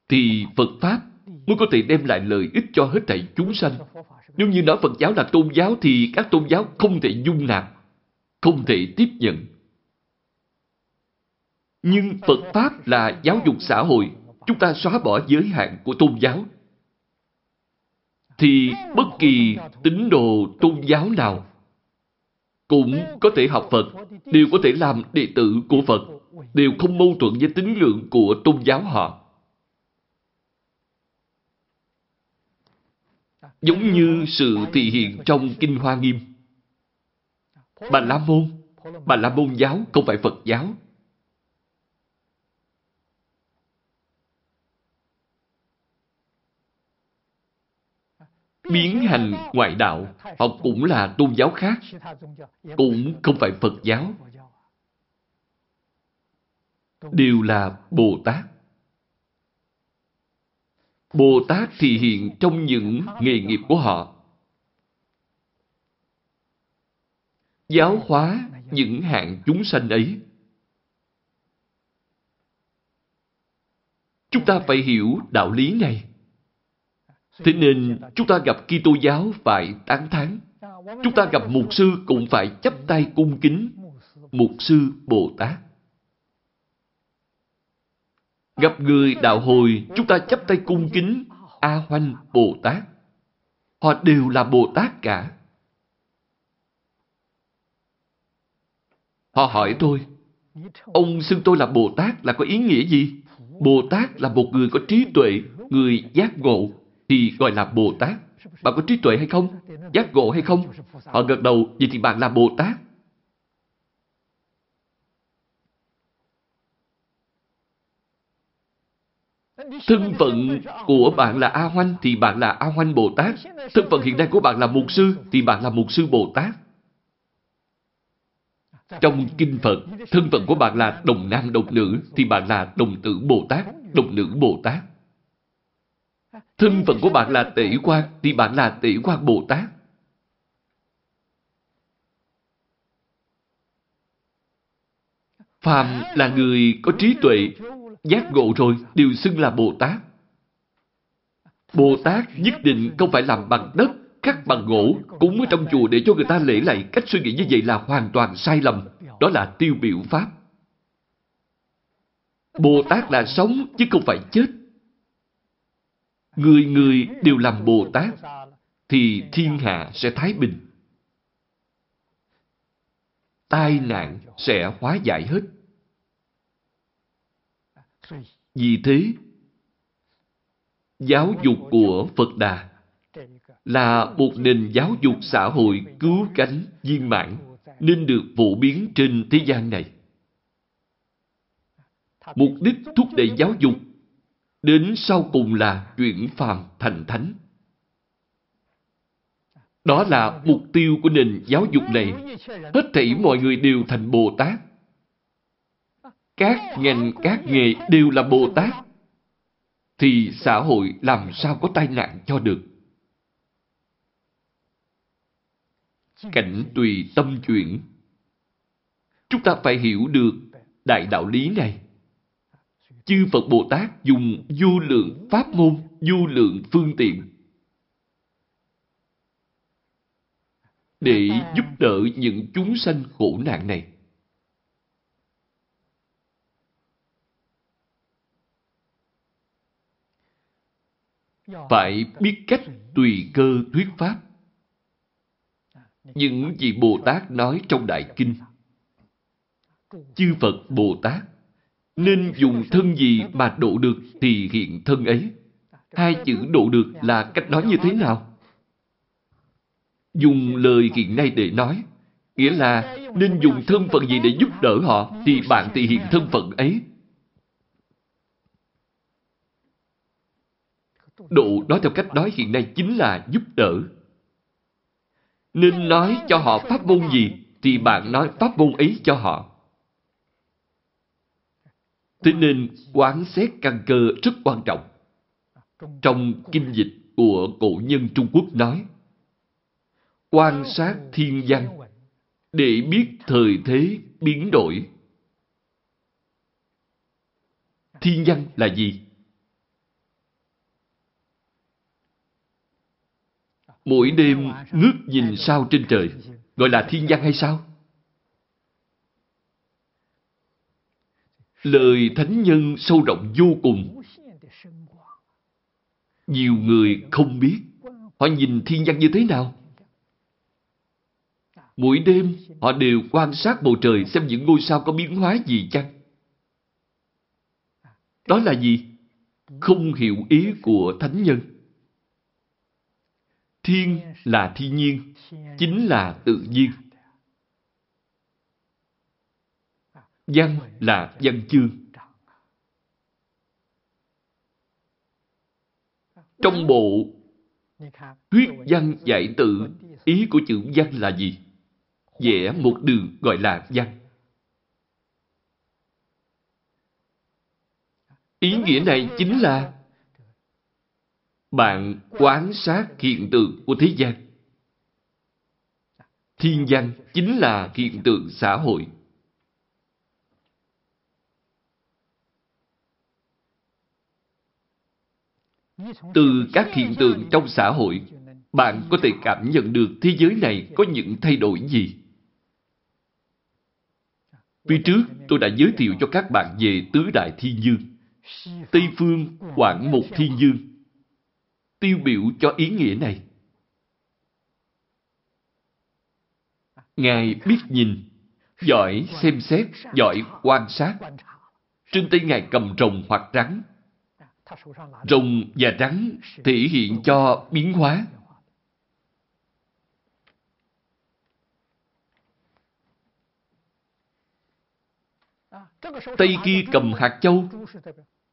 Thì Phật Pháp mới có thể đem lại lợi ích cho hết thảy chúng sanh. Nếu như nói Phật giáo là tôn giáo thì các tôn giáo không thể dung nạp. không thể tiếp nhận. Nhưng Phật Pháp là giáo dục xã hội, chúng ta xóa bỏ giới hạn của tôn giáo. Thì bất kỳ tín đồ tôn giáo nào cũng có thể học Phật, đều có thể làm đệ tử của Phật, đều không mâu thuẫn với tín ngưỡng của tôn giáo họ. Giống như sự thị hiện trong Kinh Hoa Nghiêm. Bà La Môn, Bà La Môn giáo không phải Phật giáo. Biến hành ngoại đạo, họ cũng là tôn giáo khác, cũng không phải Phật giáo. Đều là Bồ Tát. Bồ Tát thì hiện trong những nghề nghiệp của họ. Giáo hóa những hạng chúng sanh ấy. Chúng ta phải hiểu đạo lý này. Thế nên chúng ta gặp Kitô giáo phải tán thán. Chúng ta gặp mục sư cũng phải chấp tay cung kính mục sư Bồ Tát. Gặp người đạo hồi, chúng ta chấp tay cung kính A Hoanh Bồ Tát. Họ đều là Bồ Tát cả. Họ hỏi tôi, ông xưng tôi là Bồ Tát là có ý nghĩa gì? Bồ Tát là một người có trí tuệ, người giác ngộ, thì gọi là Bồ Tát. Bạn có trí tuệ hay không? Giác ngộ hay không? Họ gật đầu, vậy thì bạn là Bồ Tát. Thân phận của bạn là A Hoanh thì bạn là A Hoanh Bồ Tát. Thân phận hiện nay của bạn là Mục Sư thì bạn là Mục Sư Bồ Tát. Trong Kinh Phật, thân phận của bạn là đồng nam đồng nữ thì bạn là đồng tử Bồ Tát, đồng nữ Bồ Tát. Thân phận của bạn là tỷ quan thì bạn là tỷ quan Bồ Tát. Phàm là người có trí tuệ, giác ngộ rồi đều xưng là Bồ Tát. Bồ Tát nhất định không phải làm bằng đất, khắc bằng gỗ, cũng ở trong chùa để cho người ta lễ lạy. Cách suy nghĩ như vậy là hoàn toàn sai lầm. Đó là tiêu biểu Pháp. Bồ Tát là sống chứ không phải chết. Người người đều làm Bồ Tát thì thiên hạ sẽ thái bình. Tai nạn sẽ hóa giải hết. Vì thế, giáo dục của Phật Đà là một nền giáo dục xã hội cứu cánh viên mãn nên được phổ biến trên thế gian này. Mục đích thúc đẩy giáo dục đến sau cùng là chuyển phàm thành thánh. Đó là mục tiêu của nền giáo dục này. Hết thảy mọi người đều thành Bồ Tát. Các ngành, các nghề đều là Bồ Tát. Thì xã hội làm sao có tai nạn cho được. Cảnh tùy tâm chuyển. Chúng ta phải hiểu được đại đạo lý này. Chư Phật Bồ Tát dùng vô lượng pháp môn, vô lượng phương tiện để giúp đỡ những chúng sanh khổ nạn này. Phải biết cách tùy cơ thuyết pháp. Những gì Bồ Tát nói trong Đại Kinh. Chư Phật Bồ Tát nên dùng thân gì mà độ được thì hiện thân ấy. Hai chữ độ được là cách nói như thế nào? Dùng lời hiện nay để nói, nghĩa là nên dùng thân phận gì để giúp đỡ họ thì bạn thể hiện thân phận ấy. Độ nói theo cách nói hiện nay chính là giúp đỡ. Nên nói cho họ pháp môn gì thì bạn nói pháp môn ấy cho họ. Thế nên quán xét căn cơ rất quan trọng. Trong kinh dịch của cổ nhân Trung Quốc nói, quan sát thiên văn để biết thời thế biến đổi. Thiên văn là gì? Mỗi đêm ngước nhìn sao trên trời, gọi là thiên văn hay sao? Lời thánh nhân sâu rộng vô cùng. Nhiều người không biết. Họ nhìn thiên văn như thế nào? Mỗi đêm, họ đều quan sát bầu trời xem những ngôi sao có biến hóa gì chăng? Đó là gì? Không hiểu ý của thánh nhân. Thiên là thiên nhiên, chính là tự nhiên. Văn là văn chương. Trong bộ Thuyết văn giải tự, ý của chữ văn là gì? Vẽ một đường gọi là văn. Ý nghĩa này chính là bạn quan sát hiện tượng của thế gian. Thiên văn chính là hiện tượng xã hội. Từ các hiện tượng trong xã hội, bạn có thể cảm nhận được thế giới này có những thay đổi gì. Phía trước, tôi đã giới thiệu cho các bạn về tứ đại thiên dương. Tây phương quảng một thiên dương. Tiêu biểu cho ý nghĩa này. Ngài biết nhìn, giỏi xem xét, giỏi quan sát. Trên tay Ngài cầm rồng hoặc rắn. Rồng và rắn thể hiện cho biến hóa. Tay kia cầm hạt châu.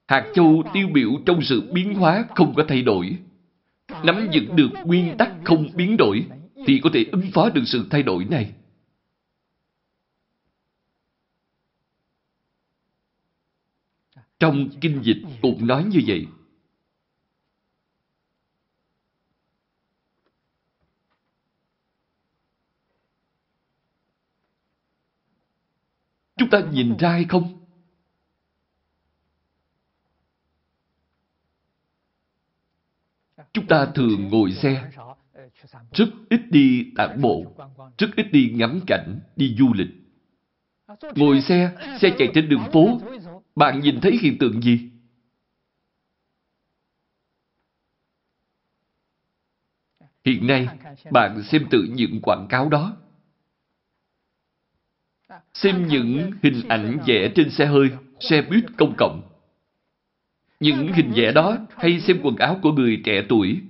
Hạt châu tiêu biểu trong sự biến hóa không có thay đổi. Nắm giữ được nguyên tắc không biến đổi thì có thể ứng phó được sự thay đổi này. Trong kinh dịch cũng nói như vậy. Chúng ta nhìn ra hay không? Chúng ta thường ngồi xe, rất ít đi tản bộ, rất ít đi ngắm cảnh, đi du lịch. Ngồi xe, xe chạy trên đường phố, bạn nhìn thấy hiện tượng gì? Hiện nay, bạn xem tự những quảng cáo đó. Xem những hình ảnh vẽ trên xe hơi, xe buýt công cộng. Những hình vẽ đó hay xem quần áo của người trẻ tuổi.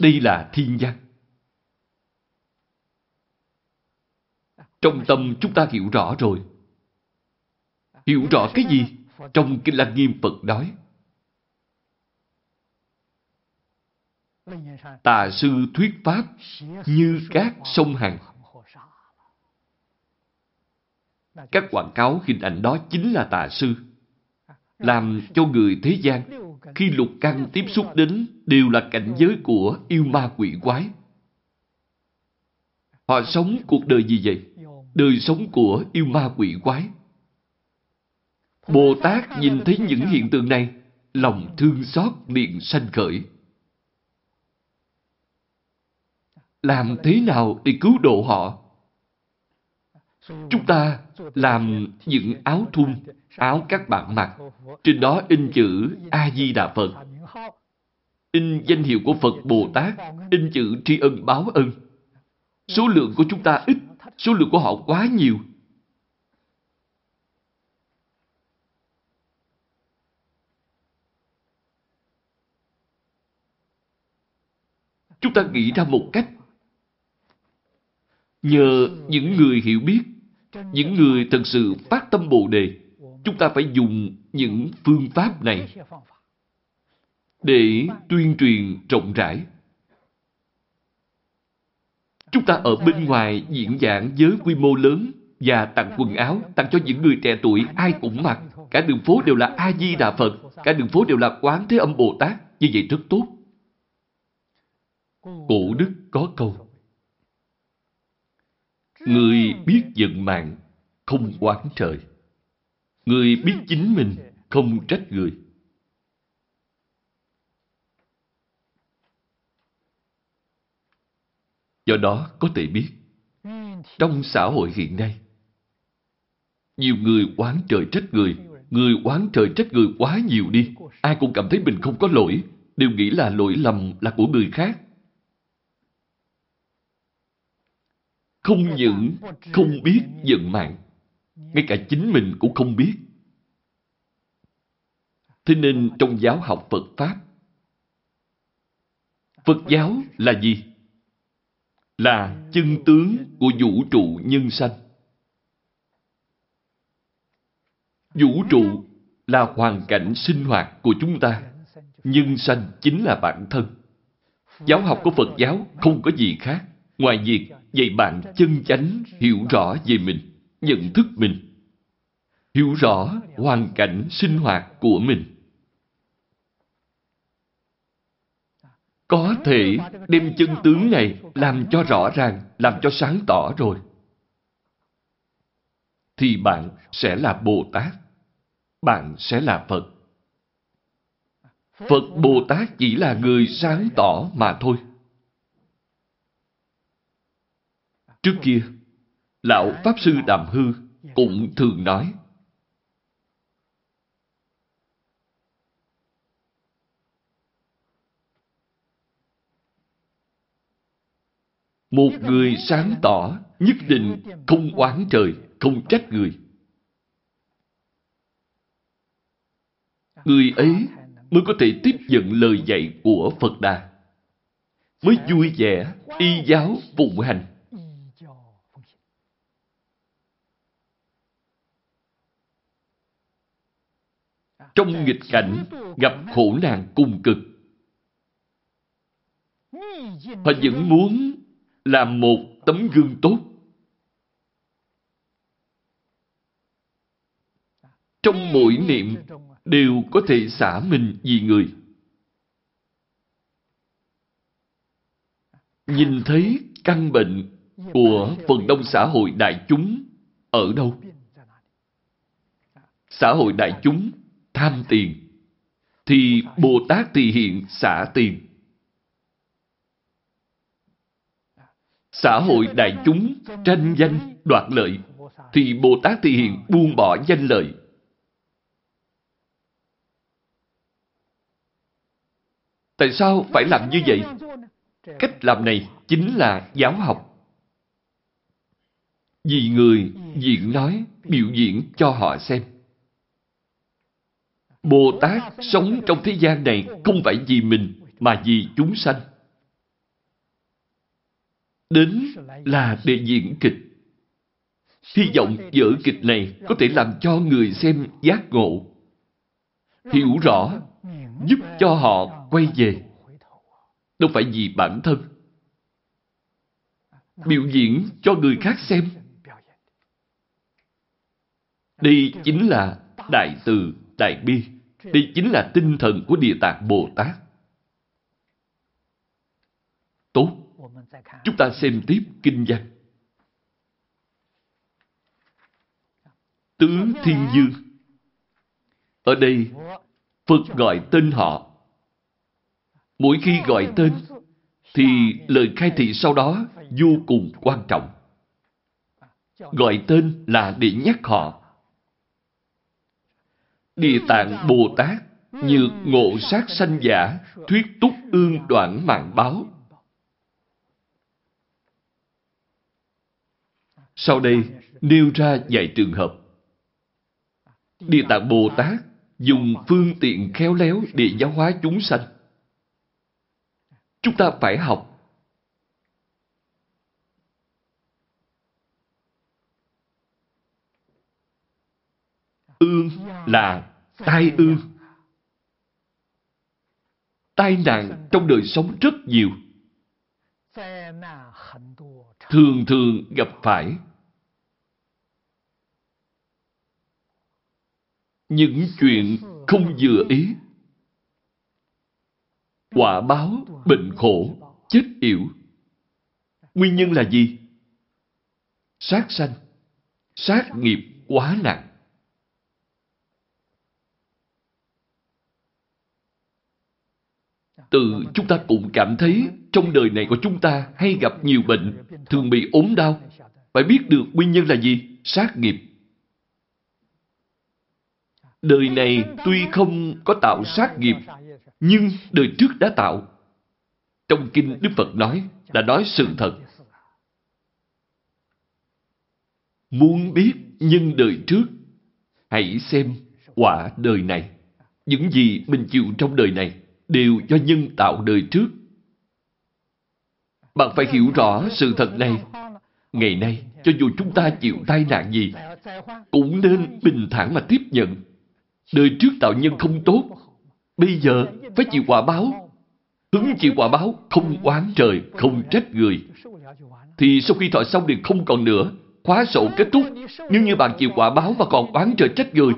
Đây là thiên văn. Trong tâm chúng ta hiểu rõ rồi. Hiểu rõ cái gì? Trong Kinh Lăng Nghiêm Phật nói. Tà sư thuyết pháp như các sông Hằng. Các quảng cáo hình ảnh đó chính là tà sư. Làm cho người thế gian khi lục căn tiếp xúc đến đều là cảnh giới của yêu ma quỷ quái. Họ sống cuộc đời gì vậy? Đời sống của yêu ma quỷ quái. Bồ Tát nhìn thấy những hiện tượng này, lòng thương xót liền sanh khởi. Làm thế nào để cứu độ họ? Chúng ta làm những áo thun, áo các bạn mặc, trên đó in chữ A-di-đà Phật, in danh hiệu của Phật Bồ Tát, in chữ tri ân báo ân. Số lượng của chúng ta ít, số lượng của họ quá nhiều. Chúng ta nghĩ ra một cách. Nhờ những người hiểu biết, những người thật sự phát tâm Bồ Đề, chúng ta phải dùng những phương pháp này để tuyên truyền rộng rãi. Chúng ta ở bên ngoài diễn giảng với quy mô lớn và tặng quần áo, tặng cho những người trẻ tuổi ai cũng mặc. Cả đường phố đều là A-di-đà Phật, cả đường phố đều là Quán Thế Âm Bồ Tát. Như vậy rất tốt. Cổ đức có câu. Người biết giận mạng, không quán trời. Người biết chính mình, không trách người. Do đó có thể biết, trong xã hội hiện nay, Nhiều người oán trời trách người. Người oán trời trách người quá nhiều đi. Ai cũng cảm thấy mình không có lỗi. Đều nghĩ là lỗi lầm là của người khác. Không những không biết vận mạng. Ngay cả chính mình cũng không biết. Thế nên trong giáo học Phật Pháp, Phật giáo là gì? Là chân tướng của vũ trụ nhân sanh. Vũ trụ là hoàn cảnh sinh hoạt của chúng ta. Nhân sanh chính là bản thân. Giáo học của Phật giáo không có gì khác ngoài việc vậy bạn chân chánh hiểu rõ về mình, nhận thức mình, hiểu rõ hoàn cảnh sinh hoạt của mình. Có thể đem chân tướng này làm cho rõ ràng, làm cho sáng tỏ rồi. Thì bạn sẽ là Bồ Tát. Bạn sẽ là Phật. Phật Bồ Tát chỉ là người sáng tỏ mà thôi. Trước kia, Lão Pháp Sư Đàm Hư cũng thường nói Một người sáng tỏ nhất định không oán trời, không trách người. Người ấy mới có thể tiếp nhận lời dạy của Phật Đà. Mới vui vẻ, y giáo phụng hành. Trong nghịch cảnh, gặp khổ nạn cùng cực. Họ vẫn muốn làm một tấm gương tốt. Trong mỗi niệm đều có thể xả mình vì người. Nhìn thấy căn bệnh của phần đông xã hội đại chúng ở đâu? Xã hội đại chúng tham tiền, thì Bồ Tát thì hiện xả tiền. Xã hội đại chúng tranh danh, đoạt lợi, thì Bồ Tát thì hiện buông bỏ danh lợi. Tại sao phải làm như vậy? Cách làm này chính là giáo học. Vì người diễn nói, biểu diễn cho họ xem. Bồ Tát sống trong thế gian này không phải vì mình, mà vì chúng sanh. Đến là để diễn kịch. Hy vọng vở kịch này có thể làm cho người xem giác ngộ, hiểu rõ, giúp cho họ quay về. Đâu phải vì bản thân. Biểu diễn cho người khác xem. Đây chính là Đại Từ Đại Bi. Đây chính là tinh thần của Địa Tạng Bồ Tát. Tốt. Chúng ta xem tiếp kinh văn. Tướng Thiên Dương Ở đây, Phật gọi tên họ. Mỗi khi gọi tên, thì lời khai thị sau đó vô cùng quan trọng. Gọi tên là để nhắc họ Địa tạng Bồ Tát như ngộ sát sanh giả, thuyết túc ương đoạn mạng báo. Sau đây, nêu ra vài trường hợp. Địa tạng Bồ Tát dùng phương tiện khéo léo để giáo hóa chúng sanh. Chúng ta phải học. Ương là tai ương. Tai nạn trong đời sống rất nhiều. Thường thường gặp phải những chuyện không vừa ý. Quả báo, bệnh khổ, chết yểu. Nguyên nhân là gì? Sát sanh, sát nghiệp quá nặng. Từ chúng ta cũng cảm thấy trong đời này của chúng ta hay gặp nhiều bệnh, thường bị ốm đau. Phải biết được nguyên nhân là gì? Sát nghiệp. Đời này tuy không có tạo sát nghiệp, nhưng đời trước đã tạo. Trong kinh Đức Phật nói đã nói sự thật. Muốn biết nhân đời trước, hãy xem quả đời này. Những gì mình chịu trong đời này đều do nhân tạo đời trước. Bạn phải hiểu rõ sự thật này. Ngày nay, cho dù chúng ta chịu tai nạn gì, cũng nên bình thản mà tiếp nhận. Đời trước tạo nhân không tốt, bây giờ phải chịu quả báo. Hứng chịu quả báo, không oán trời, không trách người. Thì sau khi thọ xong thì không còn nữa, khóa sổ kết thúc. Nhưng như bạn chịu quả báo và còn oán trời trách người,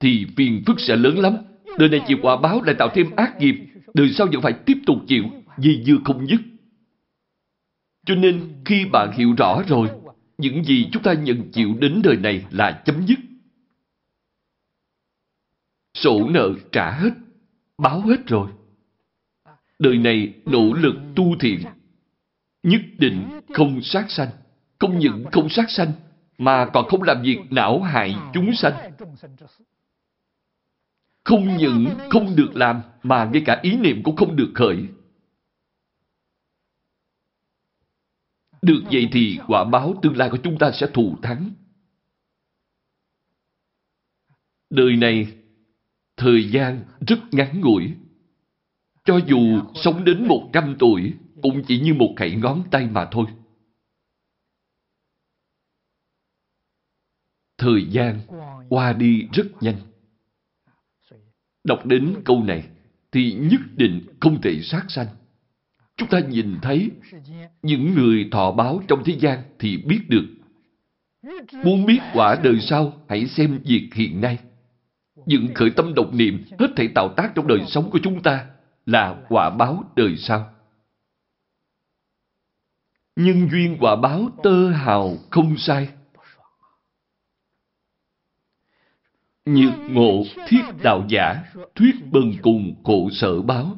thì phiền phức sẽ lớn lắm. Đời này chịu quả báo lại tạo thêm ác nghiệp, đời sau vẫn phải tiếp tục chịu, vì dư không dứt. Cho nên khi bạn hiểu rõ rồi, những gì chúng ta nhận chịu đến đời này là chấm dứt. Sổ nợ trả hết, báo hết rồi. Đời này nỗ lực tu thiện, nhất định không sát sanh. Không những không sát sanh, mà còn không làm việc não hại chúng sanh. Không những không được làm, mà ngay cả ý niệm cũng không được khởi. Được vậy thì quả báo tương lai của chúng ta sẽ thù thắng. Đời này, thời gian rất ngắn ngủi. Cho dù sống đến 100 tuổi, cũng chỉ như một cậy ngón tay mà thôi. Thời gian qua đi rất nhanh. Đọc đến câu này thì nhất định không thể sát sanh. Chúng ta nhìn thấy những người thọ báo trong thế gian thì biết được. Muốn biết quả đời sau, hãy xem việc hiện nay. Những khởi tâm độc niệm hết thảy tạo tác trong đời sống của chúng ta là quả báo đời sau. Nhân duyên quả báo tơ hào không sai. Nhược ngộ thiết đạo giả, thuyết bần cùng khổ sở báo.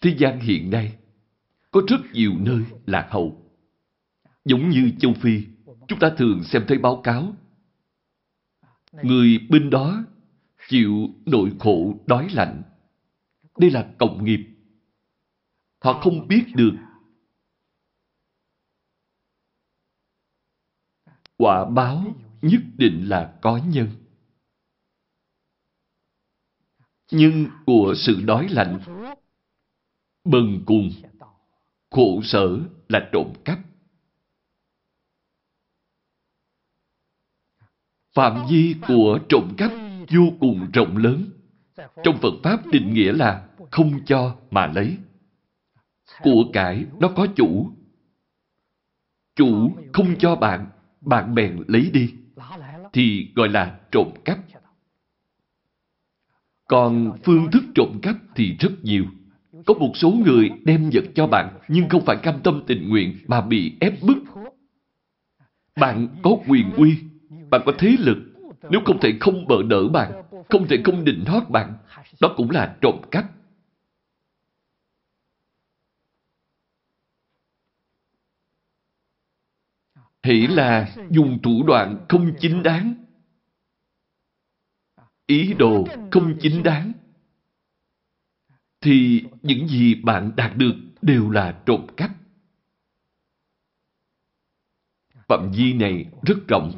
Thế gian hiện nay có rất nhiều nơi lạc hậu. Giống như châu Phi, chúng ta thường xem thấy báo cáo. Người bên đó chịu nội khổ đói lạnh. Đây là cộng nghiệp. Họ không biết được quả báo nhất định là có nhân. Nhưng của sự đói lạnh bần cùng, khổ sở là trộm cắp. Phạm vi của trộm cắp vô cùng rộng lớn. Trong Phật Pháp định nghĩa là không cho mà lấy. Của cải nó có chủ. Chủ không cho bạn, bạn bèn lấy đi. Thì gọi là trộm cắp. Còn phương thức trộm cắp thì rất nhiều. Có một số người đem vật cho bạn nhưng không phải cam tâm tình nguyện mà bị ép bức. Bạn có quyền uy, bạn có thế lực. Nếu không thể không bợ đỡ bạn, không thể không định hót bạn, đó cũng là trộm cắp. Hỷ là dùng thủ đoạn không chính đáng. Ý đồ không chính đáng thì những gì bạn đạt được đều là trộm cắp. Phạm vi này rất rộng.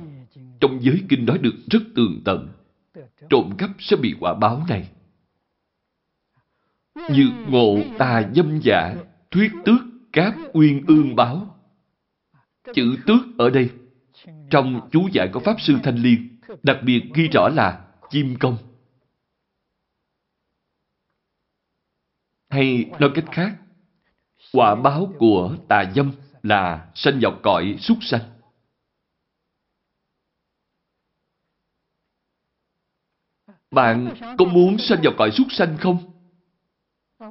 Trong giới kinh nói được rất tường tận. Trộm cắp sẽ bị quả báo này. Như ngộ tà dâm giả thuyết tước cáp uyên ương báo. Chữ tước ở đây, trong chú giải của Pháp Sư Thanh Liên, đặc biệt ghi rõ là chim công. Hay nói cách khác, quả báo của tà dâm là sanh vào cõi súc sanh. Bạn có muốn sanh vào cõi súc sanh không?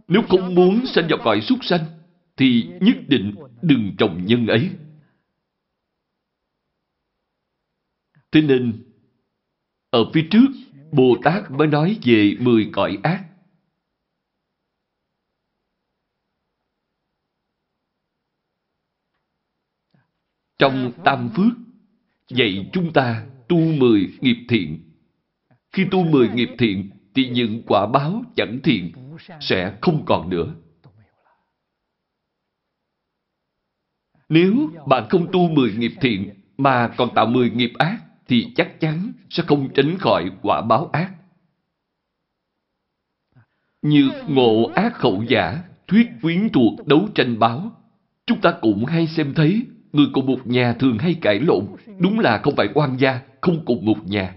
Nếu không muốn sanh vào cõi súc sanh, thì nhất định đừng trồng nhân ấy. Thế nên, ở phía trước, Bồ Tát mới nói về mười cõi ác. Trong tam phước, dạy chúng ta tu mười nghiệp thiện. Khi tu mười nghiệp thiện, thì những quả báo chẳng thiện sẽ không còn nữa. Nếu bạn không tu mười nghiệp thiện mà còn tạo mười nghiệp ác, thì chắc chắn sẽ không tránh khỏi quả báo ác. Như ngộ ác khẩu giả, thuyết quyến thuộc đấu tranh báo. Chúng ta cũng hay xem thấy, người cùng một nhà thường hay cãi lộn, đúng là không phải quan gia, không cùng một nhà.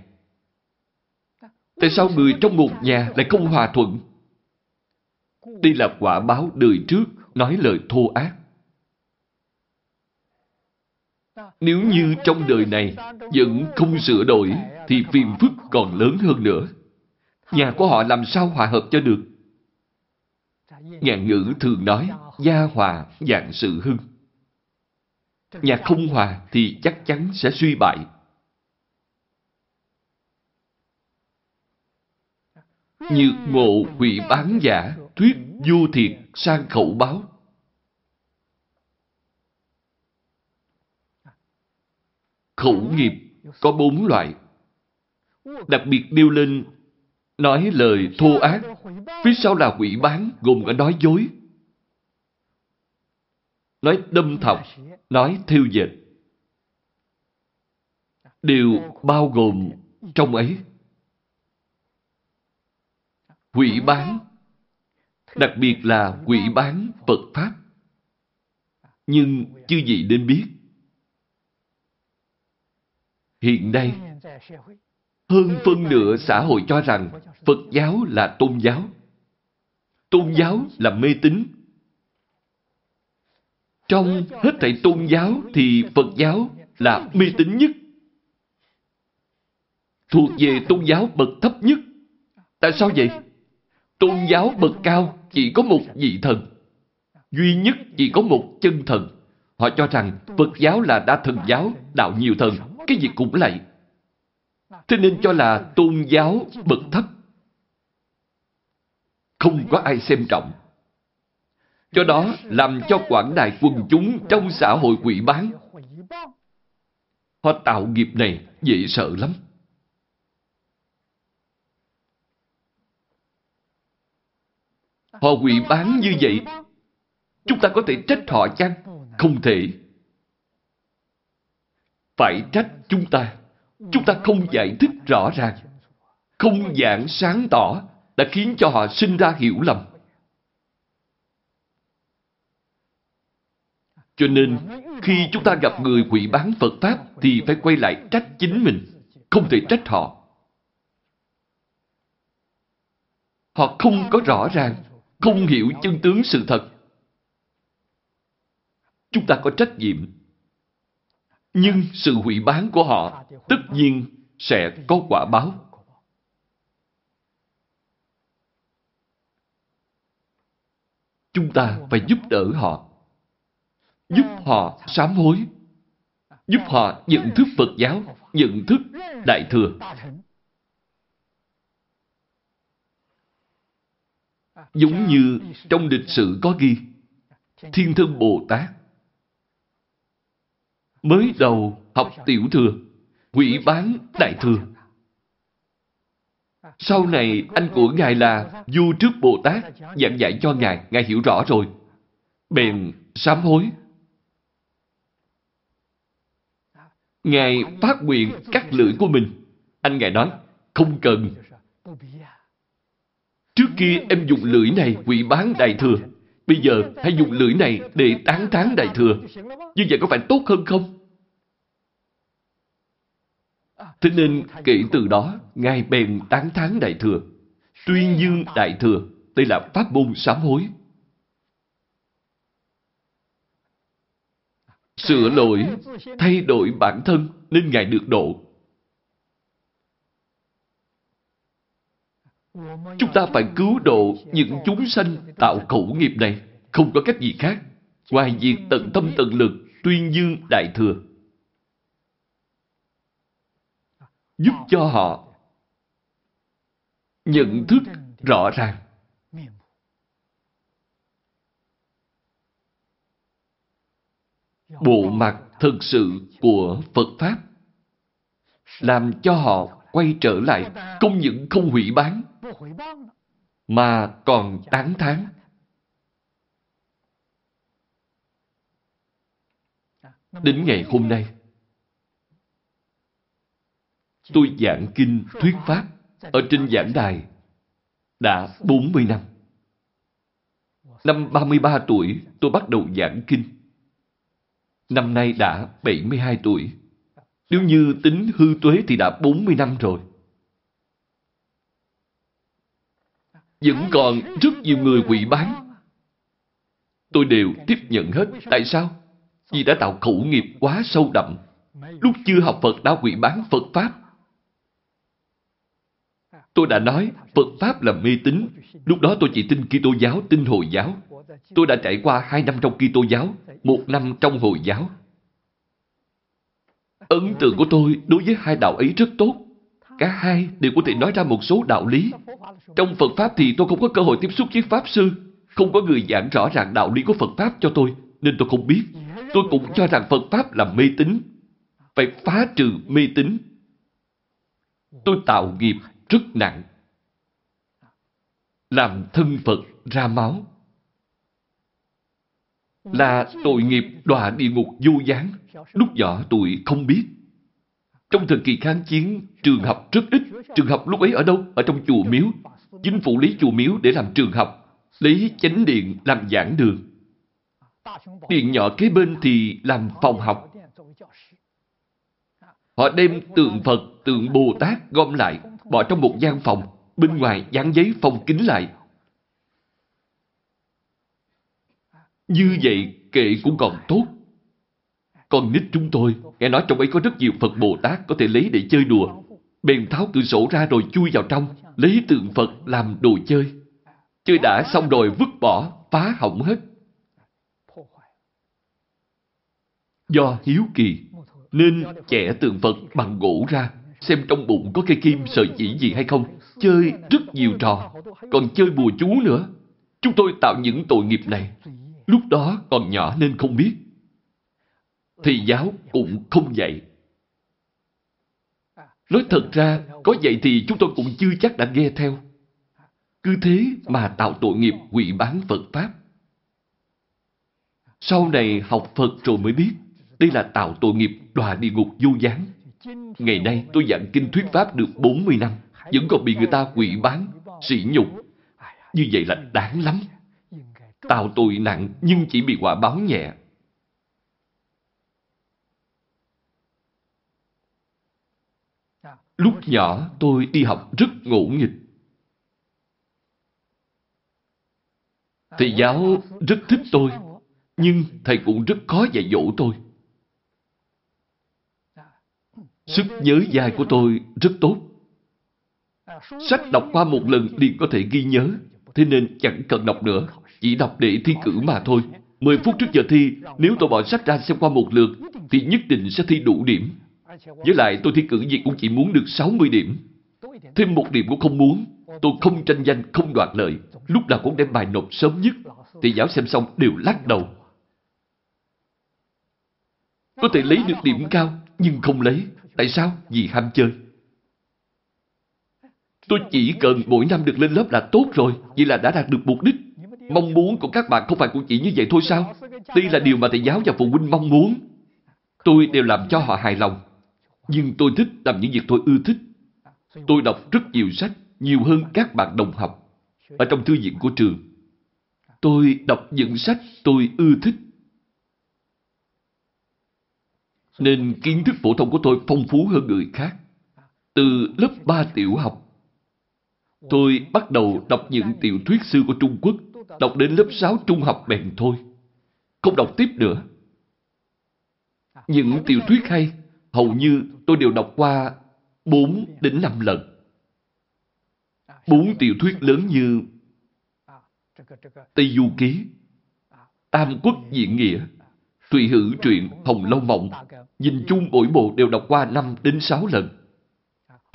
Tại sao người trong một nhà lại không hòa thuận? Đây là quả báo đời trước nói lời thô ác. Nếu như trong đời này vẫn không sửa đổi thì phiền phức còn lớn hơn nữa. Nhà của họ làm sao hòa hợp cho được? Ngạn ngữ thường nói gia hòa dạng sự hưng. Nhà không hòa thì chắc chắn sẽ suy bại. Nhược ngộ hủy bán giả, thuyết vô thiệt sang khẩu báo. Khẩu nghiệp có bốn loại. Đặc biệt nêu lên nói lời thô ác, phía sau là quỷ bán gồm cả nói dối, nói đâm thọc, nói thiêu dệt. Đều bao gồm trong ấy. Quỷ bán, đặc biệt là quỷ bán Phật Pháp. Nhưng chưa gì nên biết, hiện nay hơn phân nửa xã hội cho rằng Phật giáo là tôn giáo. Tôn giáo là mê tín. Trong hết thảy tôn giáo thì Phật giáo là mê tín nhất. Thuộc về tôn giáo bậc thấp nhất. Tại sao vậy? Tôn giáo bậc cao chỉ có một vị thần. Duy nhất chỉ có một chân thần. Họ cho rằng Phật giáo là đa thần giáo, đạo nhiều thần, cái gì cũng lạy. Thế nên cho là tôn giáo bậc thấp. Không có ai xem trọng. Do đó làm cho quảng đại quần chúng trong xã hội quỷ bán. Họ tạo nghiệp này dễ sợ lắm. Họ quỷ bán như vậy, chúng ta có thể trách họ chăng? Không thể. Phải trách chúng ta chúng ta không giải thích rõ ràng, không giảng sáng tỏ đã khiến cho họ sinh ra hiểu lầm. Cho nên, khi chúng ta gặp người quỷ bán Phật Pháp thì phải quay lại trách chính mình, không thể trách họ. Họ không có rõ ràng, không hiểu chân tướng sự thật. Chúng ta có trách nhiệm nhưng sự hủy bán của họ tất nhiên sẽ có quả báo. Chúng ta phải giúp đỡ họ, giúp họ sám hối, giúp họ nhận thức Phật giáo, nhận thức Đại Thừa. Giống như trong lịch sử có ghi, Thiên Thân Bồ Tát Mới đầu học tiểu thừa, quỷ bán đại thừa. Sau này anh của Ngài là Du Trước Bồ Tát giảng dạy cho Ngài, Ngài hiểu rõ rồi. Bèn sám hối. Ngài phát nguyện cắt lưỡi của mình. Anh Ngài nói, không cần. Trước kia em dùng lưỡi này quỷ bán đại thừa. Bây giờ hãy dùng lưỡi này để tán thán đại thừa. Như vậy có phải tốt hơn không? Thế nên kể từ đó, Ngài bèn tán thán Đại Thừa. Tuyên dương Đại Thừa, đây là pháp môn sám hối. Sửa lỗi, thay đổi bản thân nên Ngài được độ. Chúng ta phải cứu độ những chúng sanh tạo khẩu nghiệp này, không có cách gì khác, ngoài việc tận tâm tận lực tuyên dương Đại Thừa. giúp cho họ nhận thức rõ ràng. bộ mặt thực sự của Phật Pháp, làm cho họ quay trở lại không những không hủy bán, mà còn tán thán. Đến ngày hôm nay, tôi giảng kinh thuyết Pháp ở trên giảng đài đã 40 năm. Năm 33 tuổi, tôi bắt đầu giảng kinh. Năm nay đã 72 tuổi. Nếu như tính hư tuế thì đã 40 năm rồi. Vẫn còn rất nhiều người quỷ bán. Tôi đều tiếp nhận hết. Tại sao? Vì đã tạo khẩu nghiệp quá sâu đậm. Lúc chưa học Phật đã quỷ bán Phật Pháp. Tôi đã nói Phật Pháp là mê tín. Lúc đó tôi chỉ tin Kitô giáo, tin Hồi giáo. Tôi đã trải qua hai năm trong Kitô giáo, một năm trong Hồi giáo. Ấn tượng của tôi đối với hai đạo ấy rất tốt. Cả hai đều có thể nói ra một số đạo lý. Trong Phật Pháp thì tôi không có cơ hội tiếp xúc với Pháp Sư. Không có người giảng rõ ràng đạo lý của Phật Pháp cho tôi, nên tôi không biết. Tôi cũng cho rằng Phật Pháp là mê tín. Phải phá trừ mê tín. Tôi tạo nghiệp rất nặng. Làm thân Phật ra máu. Là tội nghiệp đọa địa ngục vô gián. Lúc nhỏ tôi không biết. Trong thời kỳ kháng chiến, trường học rất ít. Trường học lúc ấy ở đâu? Ở trong chùa miếu. Chính phủ lấy chùa miếu để làm trường học. Lấy chánh điện làm giảng đường. Điện nhỏ kế bên thì làm phòng học. Họ đem tượng Phật, tượng Bồ Tát gom lại, bỏ trong một gian phòng, bên ngoài dán giấy phong kính lại. Như vậy kệ cũng còn tốt. Con nít chúng tôi, nghe nói trong ấy có rất nhiều Phật Bồ Tát có thể lấy để chơi đùa. Bèn tháo cửa sổ ra rồi chui vào trong, lấy tượng Phật làm đồ chơi. Chơi đã xong rồi vứt bỏ, phá hỏng hết. Do hiếu kỳ, nên chẻ tượng Phật bằng gỗ ra, xem trong bụng có cây kim sợi chỉ gì hay không. Chơi rất nhiều trò, còn chơi bùa chú nữa. Chúng tôi tạo những tội nghiệp này. Lúc đó còn nhỏ nên không biết. Thì giáo cũng không dạy. Nói thật ra, có vậy thì chúng tôi cũng chưa chắc đã nghe theo. Cứ thế mà tạo tội nghiệp quỷ bán Phật Pháp. Sau này học Phật rồi mới biết, đây là tạo tội nghiệp đọa địa ngục vô gián. Ngày nay tôi giảng kinh thuyết Pháp được 40 năm, vẫn còn bị người ta quỷ bán, sỉ nhục. Như vậy là đáng lắm. Tạo tội nặng nhưng chỉ bị quả báo nhẹ. Lúc nhỏ tôi đi học rất ngỗ nghịch. Thầy giáo rất thích tôi, nhưng thầy cũng rất khó dạy dỗ tôi. Sức nhớ dài của tôi rất tốt. Sách đọc qua một lần liền có thể ghi nhớ, thế nên chẳng cần đọc nữa, chỉ đọc để thi cử mà thôi. Mười phút trước giờ thi, nếu tôi bỏ sách ra xem qua một lượt, thì nhất định sẽ thi đủ điểm. Với lại tôi thi cử gì cũng chỉ muốn được 60 điểm. Thêm một điểm cũng không muốn. Tôi không tranh danh, không đoạt lợi. Lúc nào cũng đem bài nộp sớm nhất. Thì giáo xem xong đều lắc đầu. Có thể lấy được điểm cao, nhưng không lấy. Tại sao? Vì ham chơi. Tôi chỉ cần mỗi năm được lên lớp là tốt rồi. Vậy là đã đạt được mục đích. Mong muốn của các bạn không phải cũng chỉ như vậy thôi sao? Đây là điều mà thầy giáo và phụ huynh mong muốn. Tôi đều làm cho họ hài lòng. Nhưng tôi thích làm những việc tôi ưa thích. Tôi đọc rất nhiều sách, nhiều hơn các bạn đồng học. Ở trong thư viện của trường. Tôi đọc những sách tôi ưa thích. Nên kiến thức phổ thông của tôi phong phú hơn người khác. Từ lớp 3 tiểu học, tôi bắt đầu đọc những tiểu thuyết sư của Trung Quốc, đọc đến lớp 6 trung học bèn thôi. Không đọc tiếp nữa. Những tiểu thuyết hay, hầu như tôi đều đọc qua 4 đến 5 lần. Bốn tiểu thuyết lớn như Tây Du Ký, Tam Quốc Diện Nghĩa, Thụy Hữu Truyện, Hồng Lâu Mộng, nhìn chung mỗi bộ đều đọc qua 5 đến 6 lần.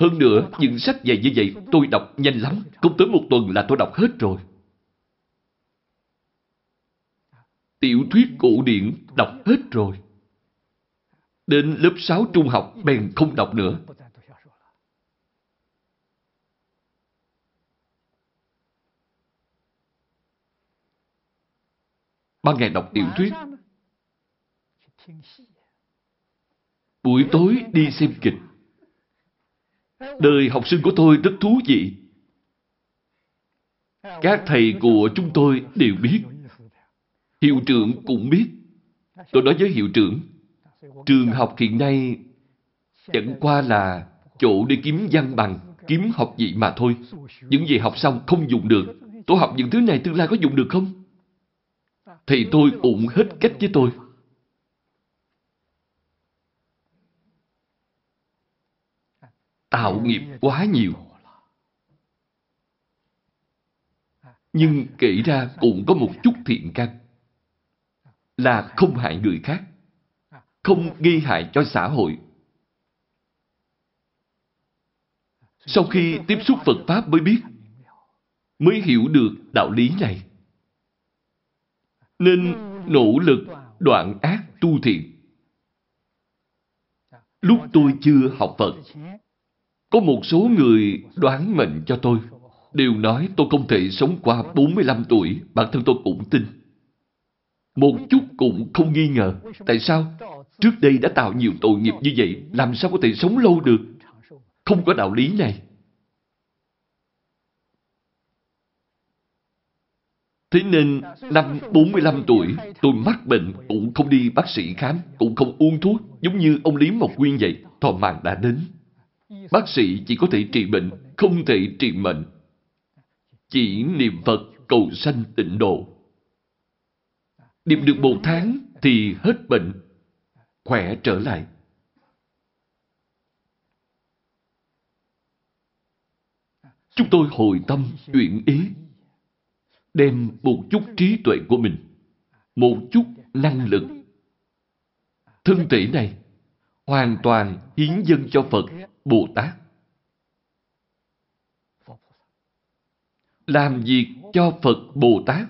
Hơn nữa, những sách dày như vậy tôi đọc nhanh lắm, không tới một tuần là tôi đọc hết rồi. Tiểu thuyết cổ điển đọc hết rồi. Đến lớp 6 trung học bèn không đọc nữa. Ban ngày đọc tiểu thuyết, buổi tối đi xem kịch. Đời học sinh của tôi rất thú vị. Các thầy của chúng tôi đều biết. Hiệu trưởng cũng biết. Tôi nói với hiệu trưởng, trường học hiện nay chẳng qua là chỗ để kiếm văn bằng, kiếm học vị mà thôi. Những gì học xong không dùng được. Tôi học những thứ này tương lai có dùng được không? Thì tôi ủng hết cách với tôi. Tạo nghiệp quá nhiều. Nhưng kể ra cũng có một chút thiện căn. Là không hại người khác. Không gây hại cho xã hội. Sau khi tiếp xúc Phật Pháp mới biết, mới hiểu được đạo lý này. Nên nỗ lực đoạn ác tu thiện. Lúc tôi chưa học Phật, có một số người đoán mệnh cho tôi, đều nói tôi không thể sống qua 45 tuổi, bản thân tôi cũng tin. Một chút cũng không nghi ngờ. Tại sao? Trước đây đã tạo nhiều tội nghiệp như vậy, làm sao có thể sống lâu được? Không có đạo lý này. Thế nên, năm 45 tuổi, tôi mắc bệnh, cũng không đi bác sĩ khám, cũng không uống thuốc, giống như ông Lý Mộc Nguyên vậy, thọ mạng đã đến. Bác sĩ chỉ có thể trị bệnh, không thể trị mệnh. Chỉ niệm Phật cầu sanh tịnh độ. Niệm được một tháng thì hết bệnh, khỏe trở lại. Chúng tôi hồi tâm, nguyện ý, đem một chút trí tuệ của mình, một chút năng lực. Thân thể này hoàn toàn hiến dân cho Phật, Bồ Tát. Làm việc cho Phật, Bồ Tát,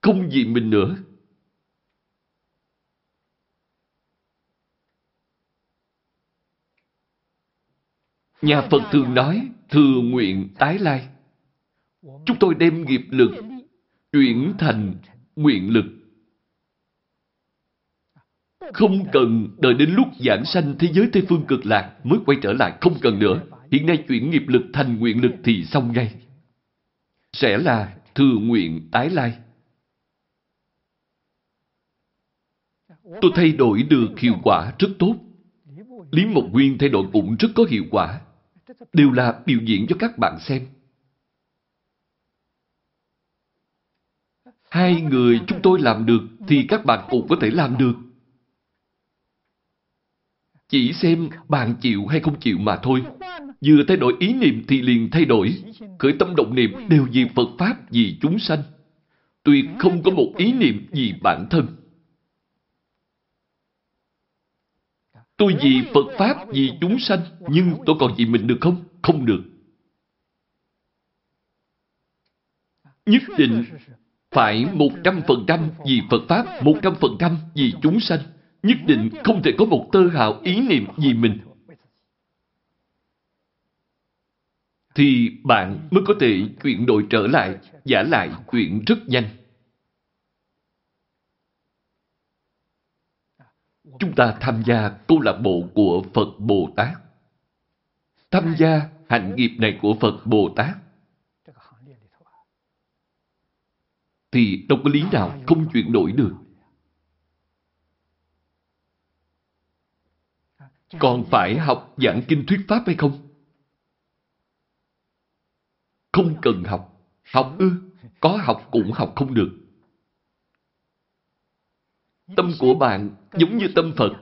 không vì mình nữa. Nhà Phật thường nói, thừa nguyện tái lai. Chúng tôi đem nghiệp lực chuyển thành nguyện lực. Không cần đợi đến lúc giảng sanh thế giới Tây Phương cực lạc mới quay trở lại, không cần nữa. Hiện nay chuyển nghiệp lực thành nguyện lực thì xong ngay. Sẽ là thừa nguyện tái lai. Tôi thay đổi được hiệu quả rất tốt. Lý Mộc Nguyên thay đổi cũng rất có hiệu quả. Đều là biểu diễn cho các bạn xem. Hai người chúng tôi làm được thì các bạn cũng có thể làm được. Chỉ xem bạn chịu hay không chịu mà thôi. Vừa thay đổi ý niệm thì liền thay đổi. Khởi tâm động niệm đều vì Phật Pháp, vì chúng sanh. Tuyệt không có một ý niệm vì bản thân. Tôi vì Phật Pháp, vì chúng sanh, nhưng tôi còn vì mình được không? Không được. Nhất định phải 100% vì Phật Pháp, 100% vì chúng sanh. Nhất định không thể có một tơ hào ý niệm vì mình. Thì bạn mới có thể chuyển đổi trở lại, giả lại chuyện rất nhanh. Chúng ta tham gia câu lạc bộ của Phật Bồ Tát. Tham gia hạnh nghiệp này của Phật Bồ Tát thì đâu có lý nào không chuyển đổi được. Còn phải học giảng kinh thuyết pháp hay không? Không cần học. Học ư, có học cũng học không được. Tâm của bạn giống như tâm Phật,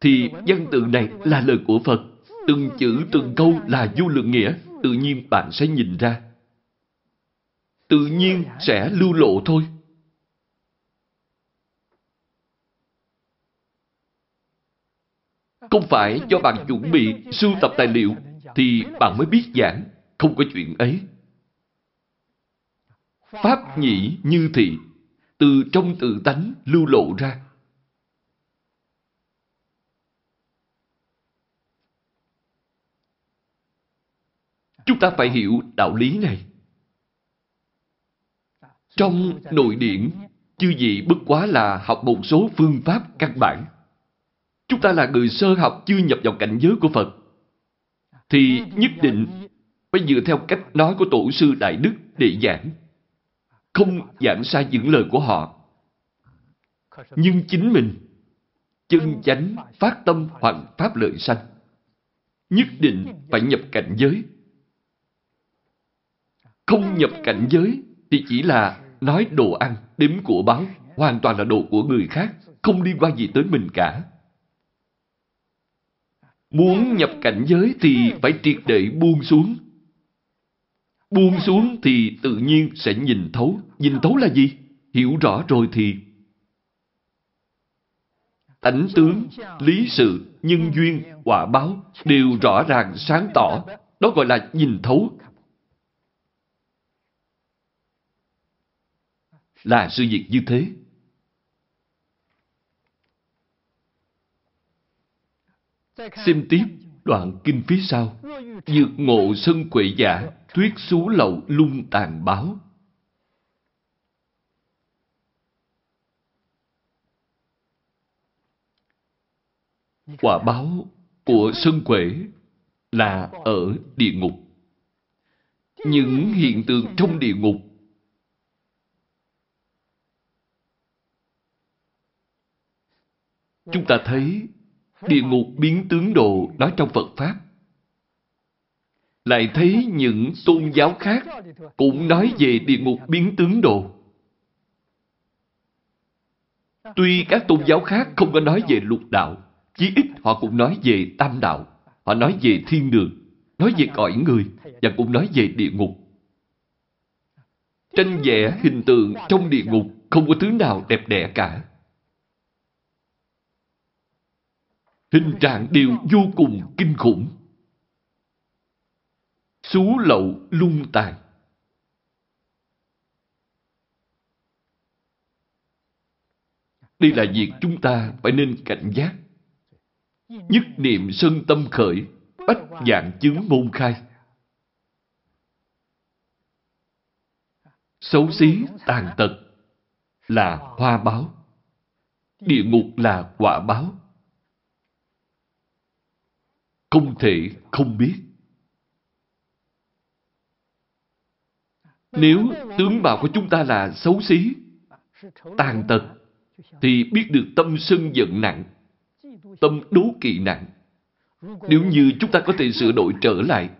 thì văn tự này là lời của Phật. Từng chữ, từng câu là vô lượng nghĩa, tự nhiên bạn sẽ nhìn ra tự nhiên sẽ lưu lộ thôi. Không phải cho bạn chuẩn bị sưu tập tài liệu thì bạn mới biết giảng, không có chuyện ấy. Pháp nhĩ như thị, từ trong tự tánh lưu lộ ra. Chúng ta phải hiểu đạo lý này. Trong nội điển, chư vị bất quá là học một số phương pháp căn bản. Chúng ta là người sơ học chưa nhập vào cảnh giới của Phật. Thì nhất định phải dựa theo cách nói của Tổ sư Đại Đức để giảng. Không giảng sai những lời của họ. Nhưng chính mình chân chánh phát tâm hoằng pháp lợi sanh. Nhất định phải nhập cảnh giới. Không nhập cảnh giới thì chỉ là nói đồ ăn, đếm của báo, hoàn toàn là đồ của người khác, không liên quan gì tới mình cả. Muốn nhập cảnh giới thì phải triệt để buông xuống. Buông xuống thì tự nhiên sẽ nhìn thấu. Nhìn thấu là gì? Hiểu rõ rồi thì ảnh tướng, lý sự, nhân duyên, quả báo đều rõ ràng sáng tỏ. Đó gọi là nhìn thấu. Là sự việc như thế. Xem tiếp đoạn kinh phía sau. Dược ngộ sân quệ giả, thuyết xú lậu lung tàn báo. Quả báo của sân quệ là ở địa ngục. Những hiện tượng trong địa ngục chúng ta thấy địa ngục biến tướng đồ nói trong Phật Pháp. Lại thấy những tôn giáo khác cũng nói về địa ngục biến tướng đồ. Tuy các tôn giáo khác không có nói về lục đạo, chí ít họ cũng nói về tam đạo, họ nói về thiên đường, nói về cõi người và cũng nói về địa ngục. Tranh vẽ hình tượng trong địa ngục không có thứ nào đẹp đẽ cả. Hình trạng đều vô cùng kinh khủng. Xú lậu lung tàn. Đây là việc chúng ta phải nên cảnh giác. Nhất niệm sân tâm khởi, bách dạng chứng môn khai. Xấu xí, tàn tật là hoa báo. Địa ngục là quả báo không thể không biết. Nếu tướng mạo của chúng ta là xấu xí, tàn tật, thì biết được tâm sân giận nặng, tâm đố kỵ nặng. Nếu như chúng ta có thể sửa đổi trở lại,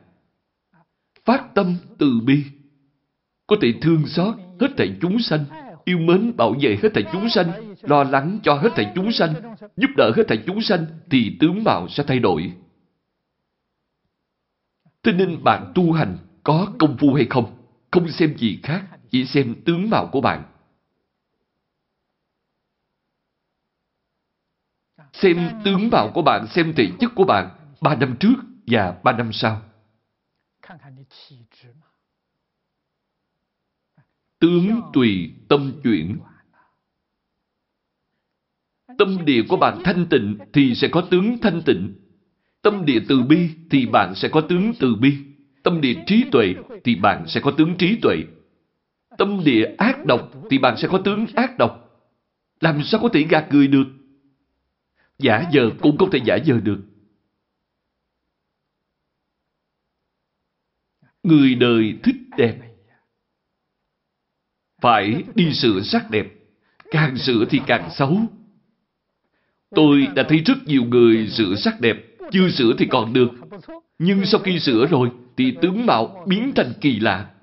phát tâm từ bi, có thể thương xót hết thảy chúng sanh, yêu mến bảo vệ hết thảy chúng sanh, lo lắng cho hết thảy chúng sanh, giúp đỡ hết thảy chúng sanh, thì tướng mạo sẽ thay đổi. Thế nên bạn tu hành có công phu hay không, không xem gì khác, chỉ xem tướng mạo của bạn. Xem tướng mạo của bạn, xem thể chất của bạn ba năm trước và ba năm sau. Tướng tùy tâm chuyển. Tâm địa của bạn thanh tịnh thì sẽ có tướng thanh tịnh. Tâm địa từ bi thì bạn sẽ có tướng từ bi. Tâm địa trí tuệ thì bạn sẽ có tướng trí tuệ. Tâm địa ác độc thì bạn sẽ có tướng ác độc. Làm sao có thể gạt người được? Giả giờ cũng không thể giả giờ được. Người đời thích đẹp. Phải đi sửa sắc đẹp. Càng sửa thì càng xấu. Tôi đã thấy rất nhiều người sửa sắc đẹp chưa sửa thì còn được. Nhưng sau khi sửa rồi, thì tướng mạo biến thành kỳ lạ.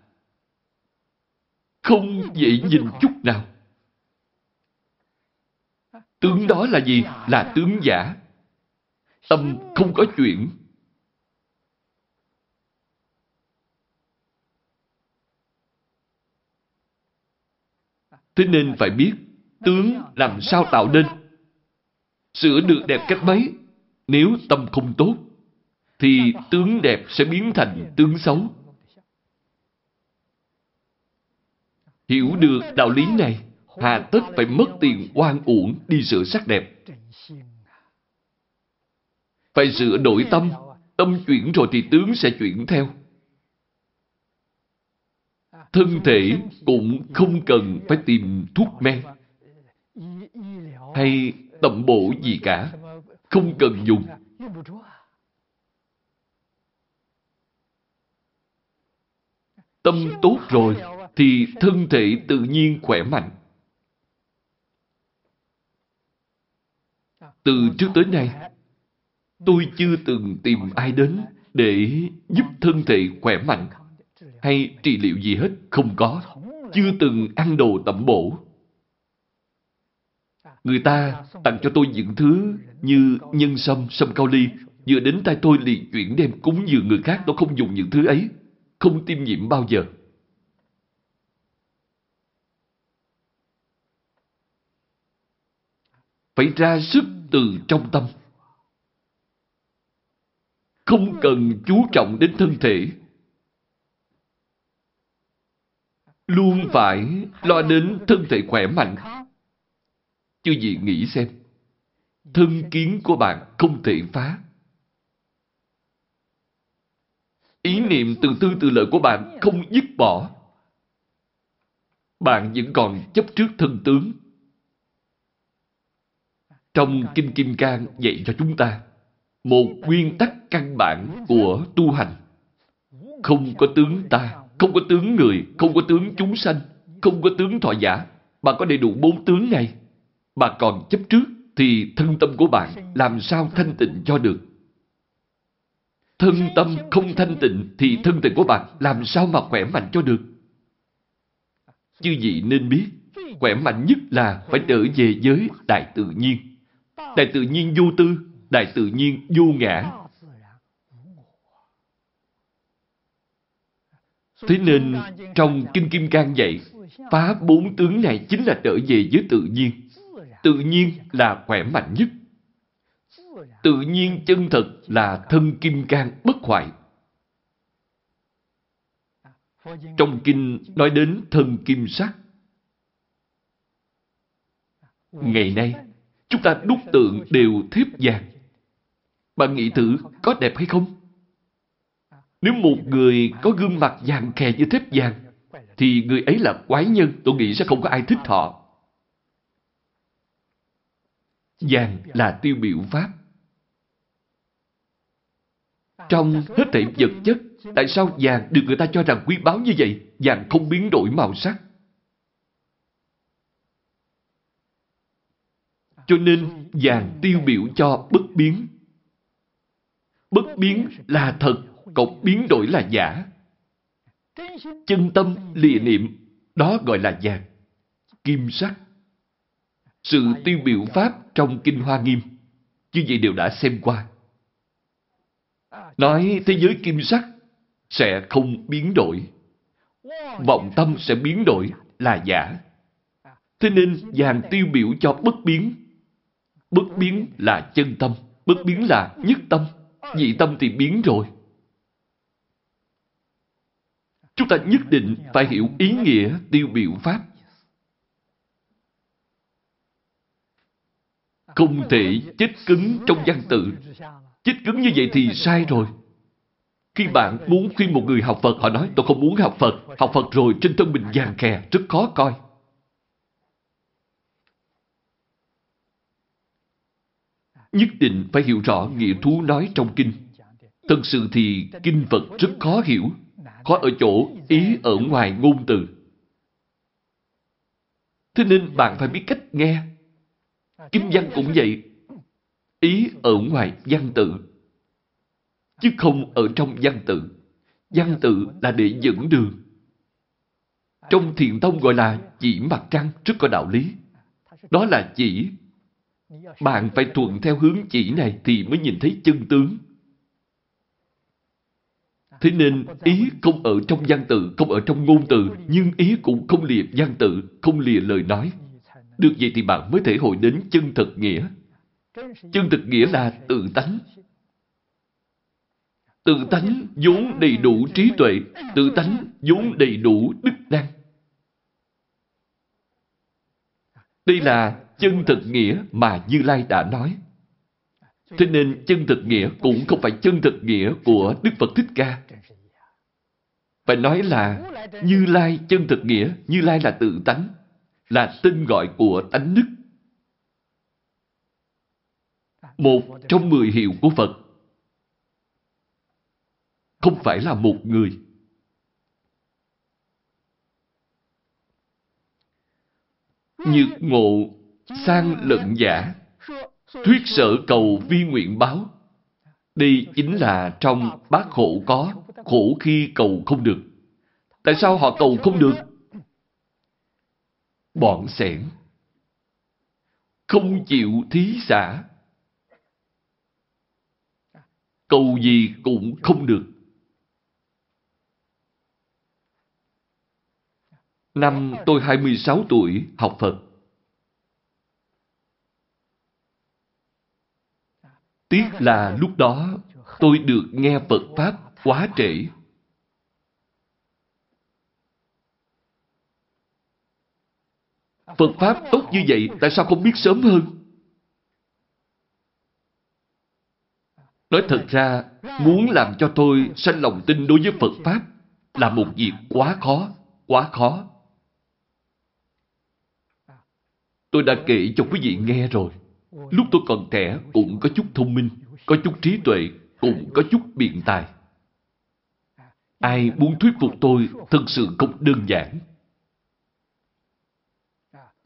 Không dễ nhìn chút nào. Tướng đó là gì? Là tướng giả. Tâm không có chuyện. Thế nên phải biết tướng làm sao tạo nên. Sửa được đẹp cách mấy nếu tâm không tốt, thì tướng đẹp sẽ biến thành tướng xấu. Hiểu được đạo lý này, hà tất phải mất tiền oan uổng đi sửa sắc đẹp. Phải sửa đổi tâm, tâm chuyển rồi thì tướng sẽ chuyển theo. thân thể cũng không cần phải tìm thuốc men hay tẩm bổ gì cả, không cần dùng. Tâm tốt rồi thì thân thể tự nhiên khỏe mạnh. Từ trước tới nay, tôi chưa từng tìm ai đến để giúp thân thể khỏe mạnh hay trị liệu gì hết, không có. Chưa từng ăn đồ tẩm bổ. Người ta tặng cho tôi những thứ như nhân sâm, sâm cao ly, vừa đến tay tôi liền chuyển đem cúng dường người khác, tôi không dùng những thứ ấy, không tiêm nhiễm bao giờ. Phải ra sức từ trong tâm. Không cần chú trọng đến thân thể. Luôn phải lo đến thân thể khỏe mạnh. Chứ gì nghĩ xem. Thân kiến của bạn không thể phá. Ý niệm từ tư từ lợi của bạn không dứt bỏ. Bạn vẫn còn chấp trước thân tướng. Trong Kinh Kim Cang dạy cho chúng ta một nguyên tắc căn bản của tu hành. Không có tướng ta, không có tướng người, không có tướng chúng sanh, không có tướng thọ giả. Bạn có đầy đủ bốn tướng này. Bạn còn chấp trước thì thân tâm của bạn làm sao thanh tịnh cho được. Thân tâm không thanh tịnh thì thân thể của bạn làm sao mà khỏe mạnh cho được. Chư vị nên biết, khỏe mạnh nhất là phải trở về với đại tự nhiên. Đại tự nhiên vô tư, đại tự nhiên vô ngã. Thế nên, trong Kinh Kim Cang dạy, phá bốn tướng này chính là trở về với tự nhiên. Tự nhiên là khỏe mạnh nhất. Tự nhiên chân thật là thân Kim Cang bất hoại. Trong kinh nói đến thân kim sắc. Ngày nay, chúng ta đúc tượng đều thép vàng. Bạn nghĩ thử có đẹp hay không? Nếu một người có gương mặt vàng khè như thép vàng, thì người ấy là quái nhân, tôi nghĩ sẽ không có ai thích họ. Vàng là tiêu biểu pháp. Trong hết thảy vật chất, tại sao vàng được người ta cho rằng quý báu như vậy? Vàng không biến đổi màu sắc. Cho nên vàng tiêu biểu cho bất biến. Bất biến là thật, cộng biến đổi là giả. Chân tâm lìa niệm, đó gọi là vàng. Kim sắc. Sự tiêu biểu pháp trong Kinh Hoa Nghiêm, như vậy đều đã xem qua. Nói thế giới kim sắc sẽ không biến đổi. Vọng tâm sẽ biến đổi là giả. Thế nên vàng tiêu biểu cho bất biến. Bất biến là chân tâm, bất biến là nhất tâm. Dị tâm thì biến rồi. Chúng ta nhất định phải hiểu ý nghĩa tiêu biểu Pháp. Không thể chết cứng trong văn tự. Chết cứng như vậy thì sai rồi. Khi bạn muốn khuyên một người học Phật, họ nói tôi không muốn học Phật. Học Phật rồi trên thân mình vàng khè, rất khó coi. Nhất định phải hiểu rõ nghĩa thú nói trong kinh. Thật sự thì kinh Phật rất khó hiểu, khó ở chỗ ý ở ngoài ngôn từ. Thế nên bạn phải biết cách nghe. Kinh văn cũng vậy. Ý ở ngoài văn tự. Chứ không ở trong văn tự. Văn tự là để dẫn đường. Trong thiền tông gọi là chỉ mặt trăng, rất có đạo lý. Đó là chỉ. Bạn phải thuận theo hướng chỉ này thì mới nhìn thấy chân tướng. Thế nên ý không ở trong văn tự, không ở trong ngôn từ, nhưng ý cũng không lìa văn tự, không lìa lời nói. Được vậy thì bạn mới thể hội đến chân thật nghĩa. Chân thực nghĩa là tự tánh. Tự tánh vốn đầy đủ trí tuệ, tự tánh vốn đầy đủ đức năng. Đây là chân thực nghĩa mà Như Lai đã nói. Thế nên chân thực nghĩa cũng không phải chân thực nghĩa của Đức Phật Thích Ca. Phải nói là Như Lai chân thực nghĩa, Như Lai là tự tánh, là tên gọi của tánh đức. Một trong mười hiệu của Phật. Không phải là một người. Nhược ngộ, sang lận giả, thuyết sở cầu vi nguyện báo. Đây chính là trong bát khổ có, khổ khi cầu không được. Tại sao họ cầu không được? Bọn sẻn. Không chịu thí xả. Cầu gì cũng không được. Năm tôi 26 tuổi, học Phật. Tiếc là lúc đó tôi được nghe Phật Pháp quá trễ. Phật Pháp tốt như vậy, tại sao không biết sớm hơn? Nói thật ra, muốn làm cho tôi sanh lòng tin đối với Phật Pháp là một việc quá khó, quá khó. Tôi đã kể cho quý vị nghe rồi. Lúc tôi còn trẻ cũng có chút thông minh, có chút trí tuệ, cũng có chút biện tài. Ai muốn thuyết phục tôi thật sự không đơn giản.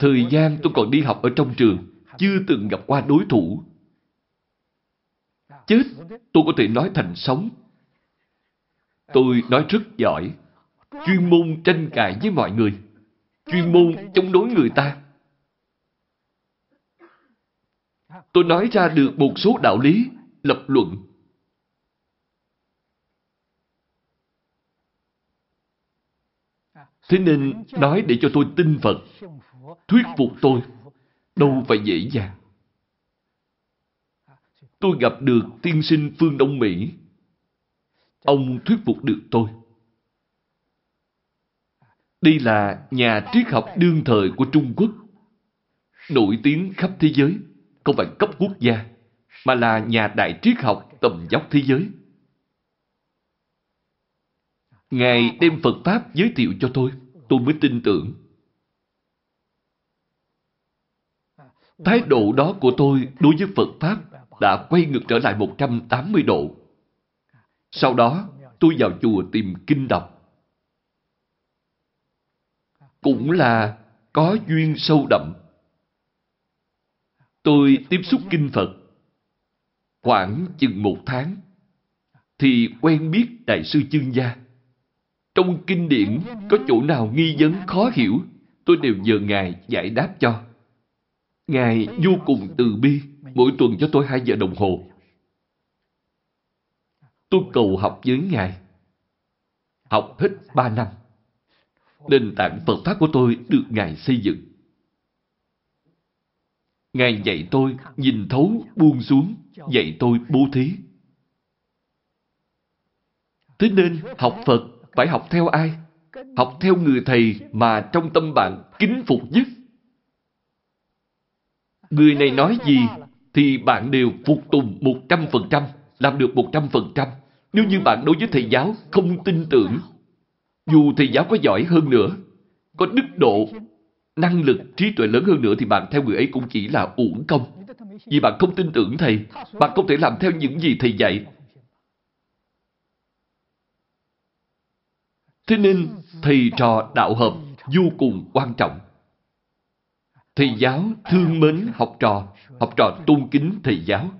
Thời gian tôi còn đi học ở trong trường, chưa từng gặp qua đối thủ. Chết, tôi có thể nói thành sống. Tôi nói rất giỏi, chuyên môn tranh cãi với mọi người, chuyên môn chống đối người ta. Tôi nói ra được một số đạo lý, lập luận. Thế nên nói để cho tôi tin Phật, thuyết phục tôi, đâu phải dễ dàng. Tôi gặp được tiên sinh phương Đông Mỹ. Ông thuyết phục được tôi. Đây là nhà triết học đương thời của Trung Quốc, nổi tiếng khắp thế giới không phải cấp quốc gia, mà là nhà đại triết học tầm dốc thế giới. Ngài đem Phật Pháp giới thiệu cho tôi, tôi mới tin tưởng. Thái độ đó của tôi đối với Phật Pháp đã quay ngược trở lại 180 độ. Sau đó, tôi vào chùa tìm kinh đọc. Cũng là có duyên sâu đậm Tôi tiếp xúc kinh Phật khoảng chừng một tháng thì quen biết Đại sư Chương Gia. Trong kinh điển có chỗ nào nghi vấn khó hiểu tôi đều nhờ Ngài giải đáp cho. Ngài vô cùng từ bi, mỗi tuần cho tôi hai giờ đồng hồ. Tôi cầu học với Ngài. Học hết ba năm. Nền tảng Phật Pháp của tôi được Ngài xây dựng. Ngài dạy tôi nhìn thấu buông xuống, dạy tôi bố thí. Thế nên học Phật phải học theo ai? Học theo người thầy mà trong tâm bạn kính phục nhất. Người này nói gì thì bạn đều phục tùng một trăm phần trăm, làm được một trăm phần trăm. Nếu như bạn đối với thầy giáo không tin tưởng, dù thầy giáo có giỏi hơn nữa, có đức độ năng lực, trí tuệ lớn hơn nữa thì bạn theo người ấy cũng chỉ là uổng công. Vì bạn không tin tưởng thầy, bạn không thể làm theo những gì thầy dạy. Thế nên, thầy trò đạo hợp vô cùng quan trọng. Thầy giáo thương mến học trò, học trò tôn kính thầy giáo.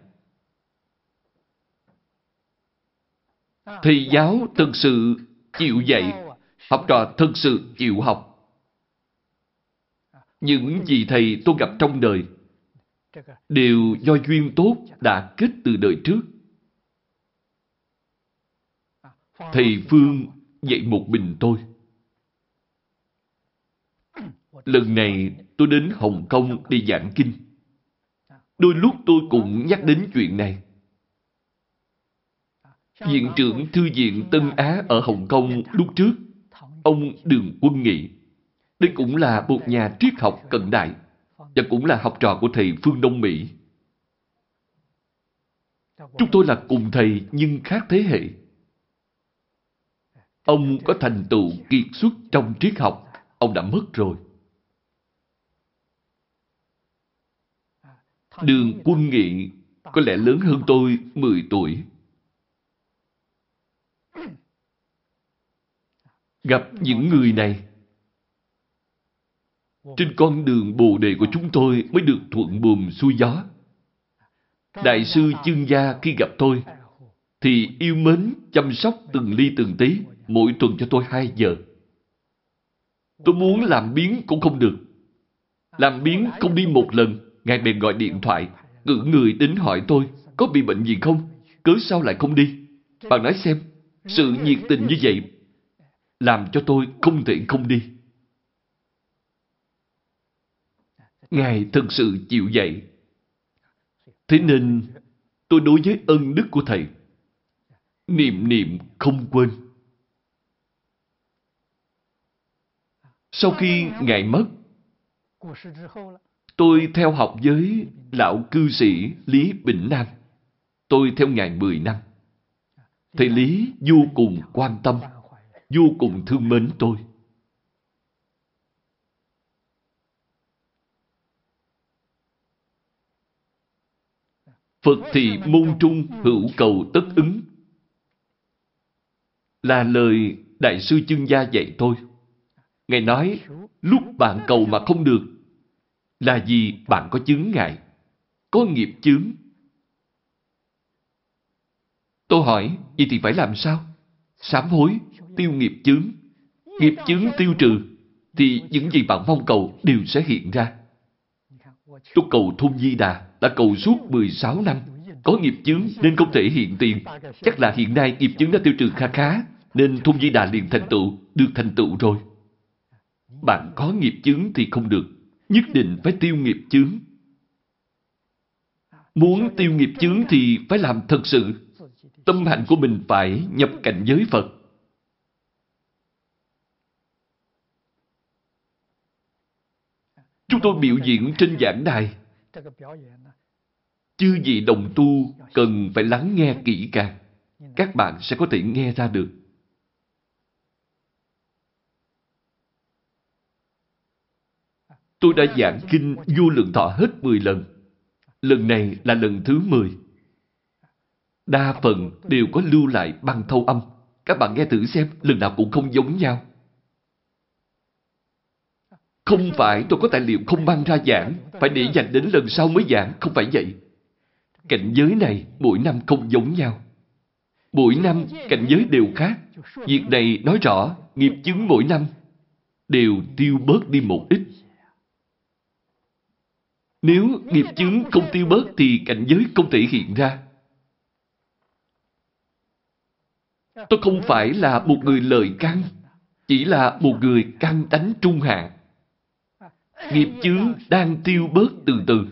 Thầy giáo thực sự chịu dạy, học trò thực sự chịu học. Những gì thầy tôi gặp trong đời đều do duyên tốt đã kết từ đời trước. Thầy Phương dạy một mình tôi. Lần này tôi đến Hồng Kông đi giảng kinh. Đôi lúc tôi cũng nhắc đến chuyện này. Viện trưởng Thư viện Tân Á ở Hồng Kông lúc trước, ông Đường Quân Nghị đây cũng là một nhà triết học cận đại và cũng là học trò của thầy Phương Đông Mỹ. Chúng tôi là cùng thầy nhưng khác thế hệ. Ông có thành tựu kiệt xuất trong triết học, ông đã mất rồi. Đường quân nghị có lẽ lớn hơn tôi 10 tuổi. Gặp những người này, trên con đường bồ đề của chúng tôi mới được thuận buồm xuôi gió. Đại sư chương gia khi gặp tôi, thì yêu mến chăm sóc từng ly từng tí, mỗi tuần cho tôi 2 giờ. Tôi muốn làm biến cũng không được. Làm biến không đi một lần, Ngài bèn gọi điện thoại, cử người đến hỏi tôi, có bị bệnh gì không? Cứ sao lại không đi? Bạn nói xem, sự nhiệt tình như vậy, làm cho tôi không thể không đi. Ngài thật sự chịu dạy. Thế nên, tôi đối với ân đức của Thầy, niệm niệm không quên. Sau khi Ngài mất, tôi theo học với lão cư sĩ Lý Bình Nam. Tôi theo Ngài 10 năm. Thầy Lý vô cùng quan tâm, vô cùng thương mến tôi. Phật thì môn trung hữu cầu tất ứng. Là lời Đại sư Chương Gia dạy tôi. Ngài nói, lúc bạn cầu mà không được, là vì bạn có chứng ngại, có nghiệp chướng. Tôi hỏi, vậy thì phải làm sao? Sám hối, tiêu nghiệp chướng. Nghiệp chướng tiêu trừ, thì những gì bạn mong cầu đều sẽ hiện ra. Tôi cầu thôn di đà đã cầu suốt 16 năm. Có nghiệp chướng nên không thể hiện tiền. Chắc là hiện nay nghiệp chướng đã tiêu trừ kha khá, nên thôn di đà liền thành tựu, được thành tựu rồi. Bạn có nghiệp chướng thì không được. Nhất định phải tiêu nghiệp chướng. Muốn tiêu nghiệp chướng thì phải làm thật sự. Tâm hạnh của mình phải nhập cảnh giới Phật. Chúng tôi biểu diễn trên giảng đài. Chư vị đồng tu cần phải lắng nghe kỹ càng. Các bạn sẽ có thể nghe ra được. Tôi đã giảng kinh vô lượng thọ hết 10 lần. Lần này là lần thứ 10. Đa phần đều có lưu lại băng thâu âm. Các bạn nghe thử xem, lần nào cũng không giống nhau. Không phải tôi có tài liệu không mang ra giảng, phải để dành đến lần sau mới giảng, không phải vậy. Cảnh giới này mỗi năm không giống nhau. Mỗi năm cảnh giới đều khác. Việc này nói rõ nghiệp chứng mỗi năm đều tiêu bớt đi một ít. Nếu nghiệp chứng không tiêu bớt thì cảnh giới không thể hiện ra. Tôi không phải là một người lời căng, chỉ là một người căng đánh trung hạ. Nghiệp chướng đang tiêu bớt từ từ.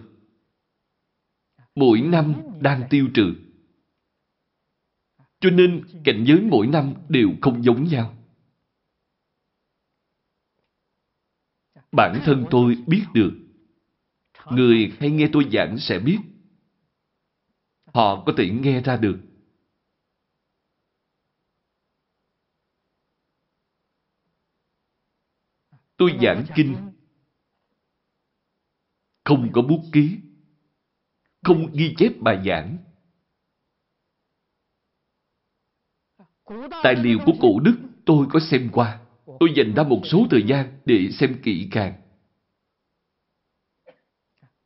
Mỗi năm đang tiêu trừ. Cho nên cảnh giới mỗi năm đều không giống nhau. Bản thân tôi biết được. Người hay nghe tôi giảng sẽ biết. Họ có thể nghe ra được. Tôi giảng kinh. Không có bút ký. Không ghi chép bài giảng. Tài liệu của cổ đức tôi có xem qua. Tôi dành ra một số thời gian để xem kỹ càng.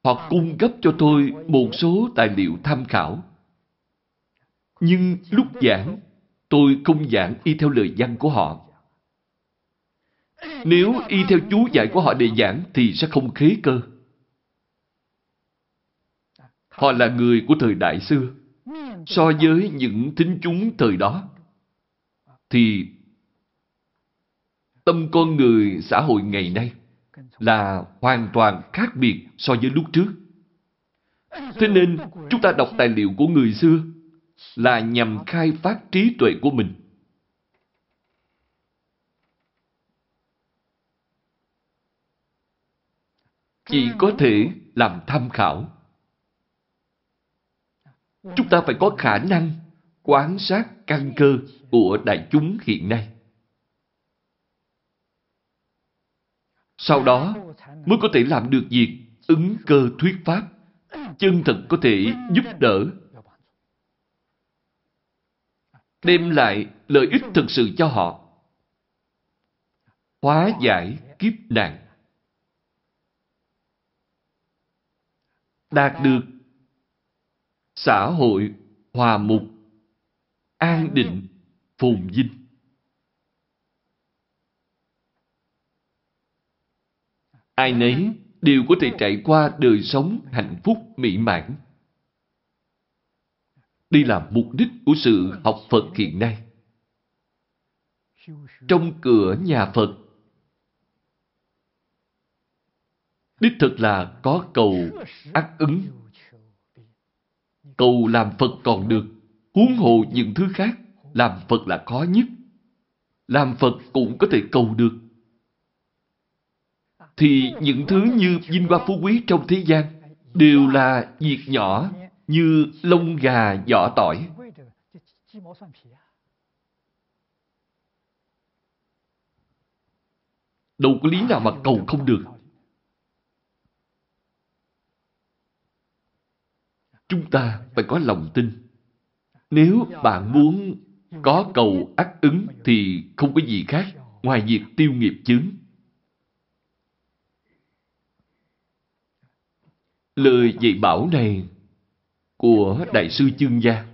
Họ cung cấp cho tôi một số tài liệu tham khảo. Nhưng lúc giảng, tôi không giảng y theo lời văn của họ. Nếu y theo chú giải của họ để giảng thì sẽ không khế cơ. Họ là người của thời đại xưa. So với những thính chúng thời đó, thì tâm con người xã hội ngày nay là hoàn toàn khác biệt so với lúc trước. Thế nên, chúng ta đọc tài liệu của người xưa là nhằm khai phát trí tuệ của mình. Chỉ có thể làm tham khảo. Chúng ta phải có khả năng quan sát căn cơ của đại chúng hiện nay. Sau đó mới có thể làm được việc ứng cơ thuyết pháp, chân thật có thể giúp đỡ, đem lại lợi ích thực sự cho họ, hóa giải kiếp nạn, đạt được xã hội hòa mục, an định, phồn vinh. Ai nấy đều có thể trải qua đời sống hạnh phúc mỹ mãn. Đây là mục đích của sự học Phật hiện nay. Trong cửa nhà Phật, đích thực là có cầu ác ứng. Cầu làm Phật còn được, huống hồ những thứ khác, làm Phật là khó nhất. Làm Phật cũng có thể cầu được thì những thứ như vinh hoa phú quý trong thế gian đều là việc nhỏ như lông gà vỏ tỏi. Đâu có lý nào mà cầu không được. Chúng ta phải có lòng tin. Nếu bạn muốn có cầu ác ứng thì không có gì khác ngoài việc tiêu nghiệp chướng. Lời dạy bảo này của Đại sư Chương Gia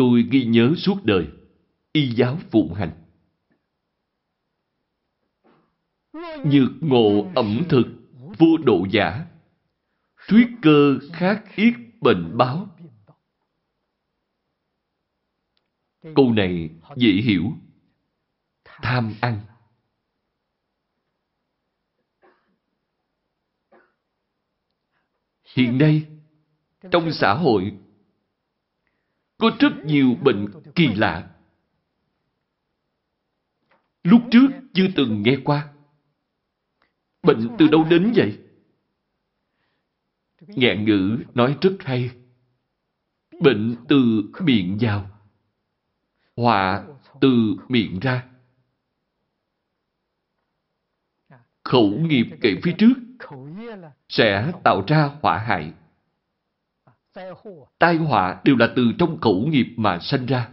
tôi ghi nhớ suốt đời y giáo phụng hành. Nhược ngộ ẩm thực, vô độ giả, thuyết cơ khát yết bệnh báo. Câu này dễ hiểu. Tham ăn. Hiện nay, trong xã hội, có rất nhiều bệnh kỳ lạ. Lúc trước chưa từng nghe qua. Bệnh từ đâu đến vậy? Ngạn ngữ nói rất hay. Bệnh từ miệng vào. Họa từ miệng ra. Khẩu nghiệp kể phía trước sẽ tạo ra họa hại. Tai họa đều là từ trong khẩu nghiệp mà sanh ra.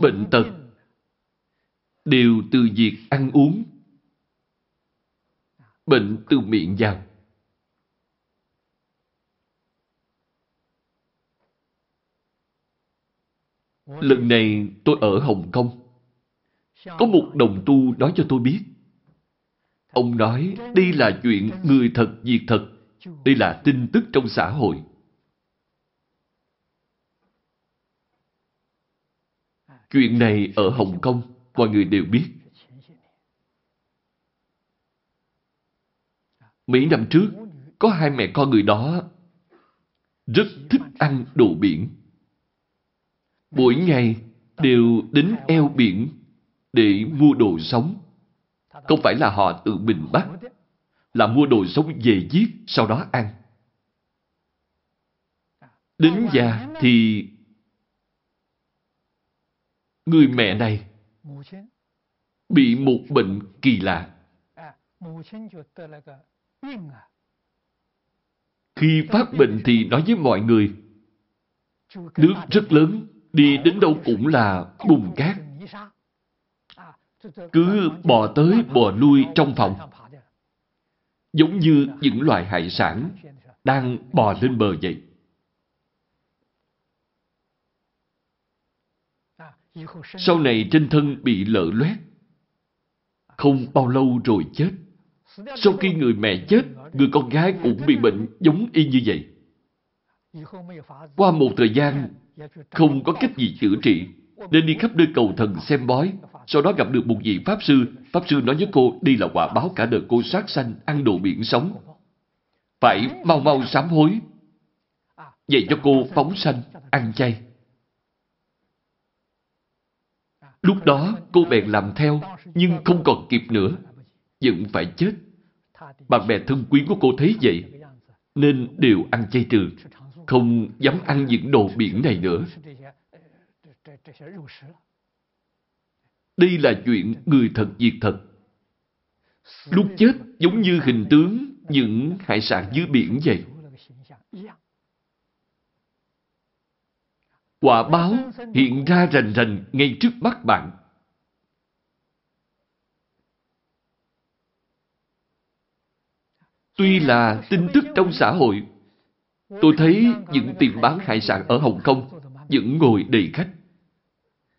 Bệnh tật đều từ việc ăn uống. Bệnh từ miệng vào. Lần này tôi ở Hồng Kông. Có một đồng tu nói cho tôi biết. Ông nói đây là chuyện người thật việc thật. Đây là tin tức trong xã hội. Chuyện này ở Hồng Kông, mọi người đều biết. Mấy năm trước, có hai mẹ con người đó rất thích ăn đồ biển. Mỗi ngày đều đến eo biển để mua đồ sống. Không phải là họ tự mình bắt, là mua đồ sống về giết, sau đó ăn. Đến già thì người mẹ này bị một bệnh kỳ lạ. Khi phát bệnh thì nói với mọi người, nước rất lớn, đi đến đâu cũng là bùn cát cứ bò tới bò lui trong phòng. Giống như những loài hải sản đang bò lên bờ vậy. Sau này trên thân bị lở loét. Không bao lâu rồi chết. Sau khi người mẹ chết, người con gái cũng bị bệnh giống y như vậy. Qua một thời gian, không có cách gì chữa trị, nên đi khắp nơi cầu thần xem bói, sau đó gặp được một vị Pháp Sư. Pháp Sư nói với cô, đây là quả báo cả đời cô sát sanh, ăn đồ biển sống. Phải mau mau sám hối. Vậy cho cô phóng sanh, ăn chay. Lúc đó cô bèn làm theo, nhưng không còn kịp nữa. Vẫn phải chết. Bạn bè thân quý của cô thấy vậy, nên đều ăn chay trừ, không dám ăn những đồ biển này nữa. Đây là chuyện người thật việc thật. Lúc chết giống như hình tướng những hải sản dưới biển vậy. Quả báo hiện ra rành rành ngay trước mắt bạn. Tuy là tin tức trong xã hội, tôi thấy những tiệm bán hải sản ở Hồng Kông vẫn ngồi đầy khách.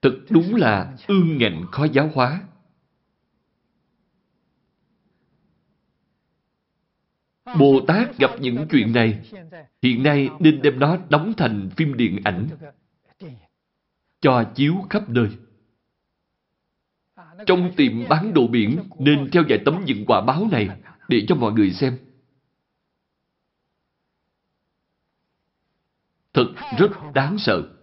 Thật đúng là ương ngạnh khó giáo hóa. Bồ Tát gặp những chuyện này, hiện nay nên đem nó đóng thành phim điện ảnh, cho chiếu khắp nơi. Trong tiệm bán đồ biển nên theo vài tấm dựng quả báo này để cho mọi người xem. Thật rất đáng sợ.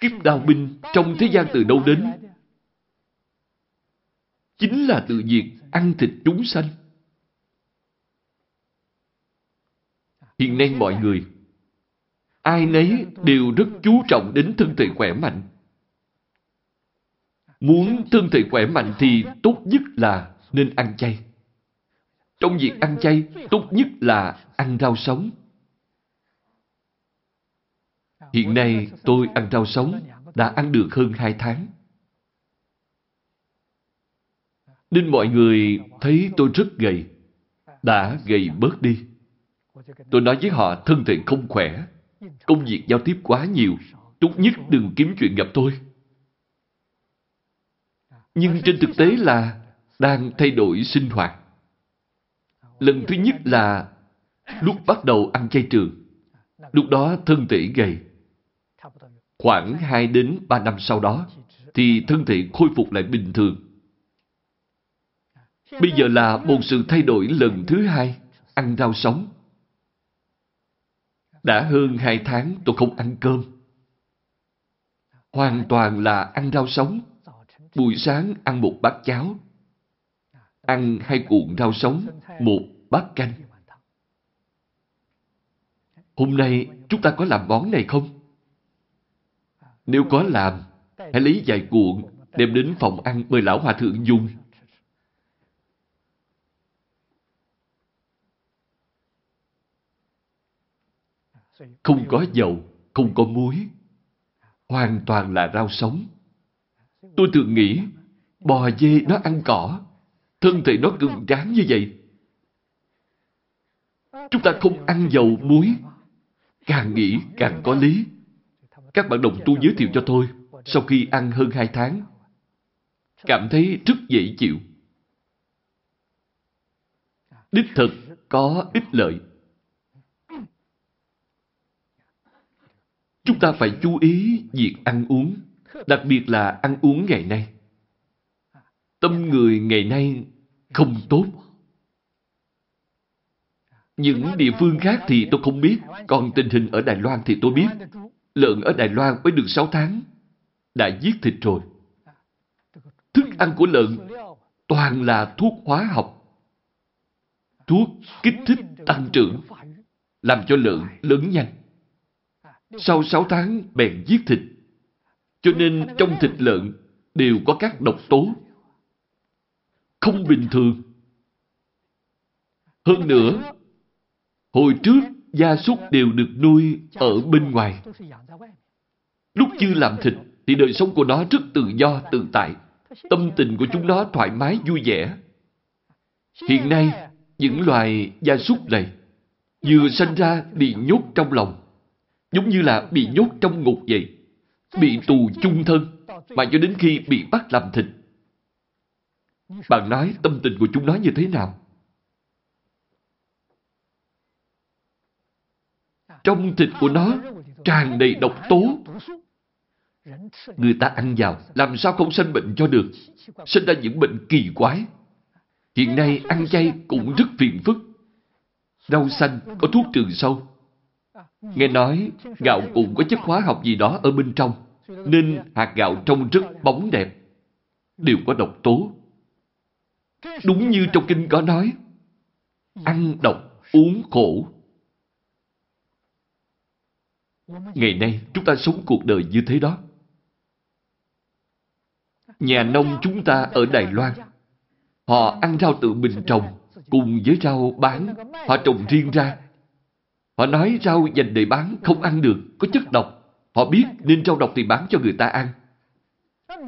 Kiếp đào binh trong thế gian từ đâu đến? Chính là từ việc ăn thịt chúng sanh. Hiện nay mọi người, ai nấy đều rất chú trọng đến thân thể khỏe mạnh. Muốn thân thể khỏe mạnh thì tốt nhất là nên ăn chay. Trong việc ăn chay, tốt nhất là ăn rau sống. Hiện nay tôi ăn rau sống đã ăn được hơn hai tháng. Nên mọi người thấy tôi rất gầy, đã gầy bớt đi. Tôi nói với họ thân thể không khỏe, công việc giao tiếp quá nhiều, tốt nhất đừng kiếm chuyện gặp tôi. Nhưng trên thực tế là đang thay đổi sinh hoạt. Lần thứ nhất là lúc bắt đầu ăn chay trường. Lúc đó thân thể gầy. Khoảng 2 đến 3 năm sau đó thì thân thể khôi phục lại bình thường. Bây giờ là một sự thay đổi lần thứ hai, ăn rau sống. Đã hơn hai tháng tôi không ăn cơm. Hoàn toàn là ăn rau sống. Buổi sáng ăn một bát cháo. Ăn hai cuộn rau sống, một bát canh. Hôm nay chúng ta có làm món này không? Nếu có làm, hãy lấy vài cuộn đem đến phòng ăn mời lão hòa thượng dùng. Không có dầu, không có muối. Hoàn toàn là rau sống. Tôi thường nghĩ, bò dê nó ăn cỏ, thân thể nó cứng tráng như vậy. Chúng ta không ăn dầu muối, càng nghĩ càng có lý. Các bạn đồng tu giới thiệu cho tôi, sau khi ăn hơn hai tháng, cảm thấy rất dễ chịu. Đích thực có ích lợi. Chúng ta phải chú ý việc ăn uống, đặc biệt là ăn uống ngày nay. Tâm người ngày nay không tốt. Những địa phương khác thì tôi không biết, còn tình hình ở Đài Loan thì tôi biết. Lợn ở Đài Loan mới được 6 tháng, đã giết thịt rồi. Thức ăn của lợn toàn là thuốc hóa học. Thuốc kích thích tăng trưởng, làm cho lợn lớn nhanh. Sau 6 tháng bèn giết thịt. Cho nên trong thịt lợn đều có các độc tố. Không bình thường. Hơn nữa, hồi trước gia súc đều được nuôi ở bên ngoài. Lúc chưa làm thịt thì đời sống của nó rất tự do, tự tại. Tâm tình của chúng nó thoải mái, vui vẻ. Hiện nay, những loài gia súc này vừa sinh ra bị nhốt trong lòng giống như là bị nhốt trong ngục vậy. Bị tù chung thân, mà cho đến khi bị bắt làm thịt. Bạn nói tâm tình của chúng nó như thế nào? Trong thịt của nó tràn đầy độc tố. Người ta ăn vào, làm sao không sanh bệnh cho được? Sinh ra những bệnh kỳ quái. Hiện nay ăn chay cũng rất phiền phức. Rau xanh có thuốc trừ sâu, Nghe nói gạo cũng có chất hóa học gì đó ở bên trong, nên hạt gạo trông rất bóng đẹp. Đều có độc tố. Đúng như trong kinh có nói, ăn độc, uống khổ. Ngày nay, chúng ta sống cuộc đời như thế đó. Nhà nông chúng ta ở Đài Loan, họ ăn rau tự mình trồng, cùng với rau bán, họ trồng riêng ra. Họ nói rau dành để bán không ăn được, có chất độc. Họ biết nên rau độc thì bán cho người ta ăn.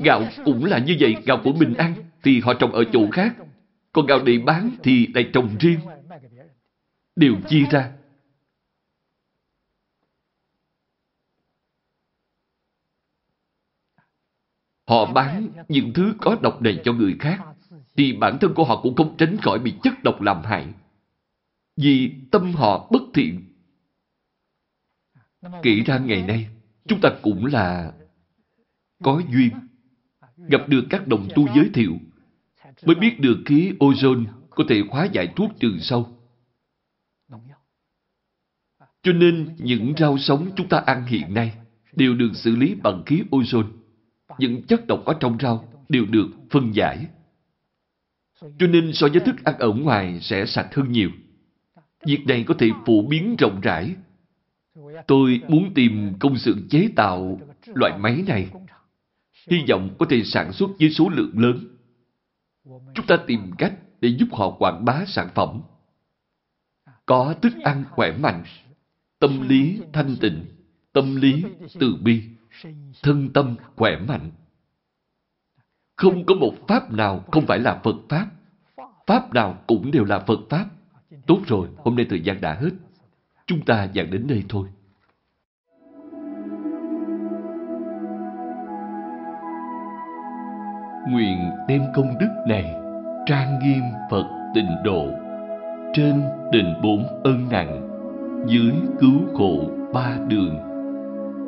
Gạo cũng là như vậy, gạo của mình ăn thì họ trồng ở chỗ khác. Còn gạo để bán thì lại trồng riêng. Đều chia ra. Họ bán những thứ có độc này cho người khác, thì bản thân của họ cũng không tránh khỏi bị chất độc làm hại. Vì tâm họ bất thiện. Kể ra ngày nay, chúng ta cũng là có duyên, gặp được các đồng tu giới thiệu, mới biết được khí ozone có thể hóa giải thuốc trừ sâu. Cho nên những rau sống chúng ta ăn hiện nay đều được xử lý bằng khí ozone những chất độc có trong rau đều được phân giải. Cho nên so với thức ăn ở ngoài sẽ sạch hơn nhiều. Việc này có thể phổ biến rộng rãi. Tôi muốn tìm công xưởng chế tạo loại máy này. Hy vọng có thể sản xuất với số lượng lớn. Chúng ta tìm cách để giúp họ quảng bá sản phẩm. Có thức ăn khỏe mạnh, tâm lý thanh tịnh, tâm lý từ bi thân tâm khỏe mạnh. Không có một pháp nào không phải là Phật Pháp. Pháp nào cũng đều là Phật Pháp. Tốt rồi, hôm nay thời gian đã hết. Chúng ta giảng đến đây thôi. Nguyện đem công đức này trang nghiêm Phật tịnh độ trên đền bốn ân nặng dưới cứu khổ ba đường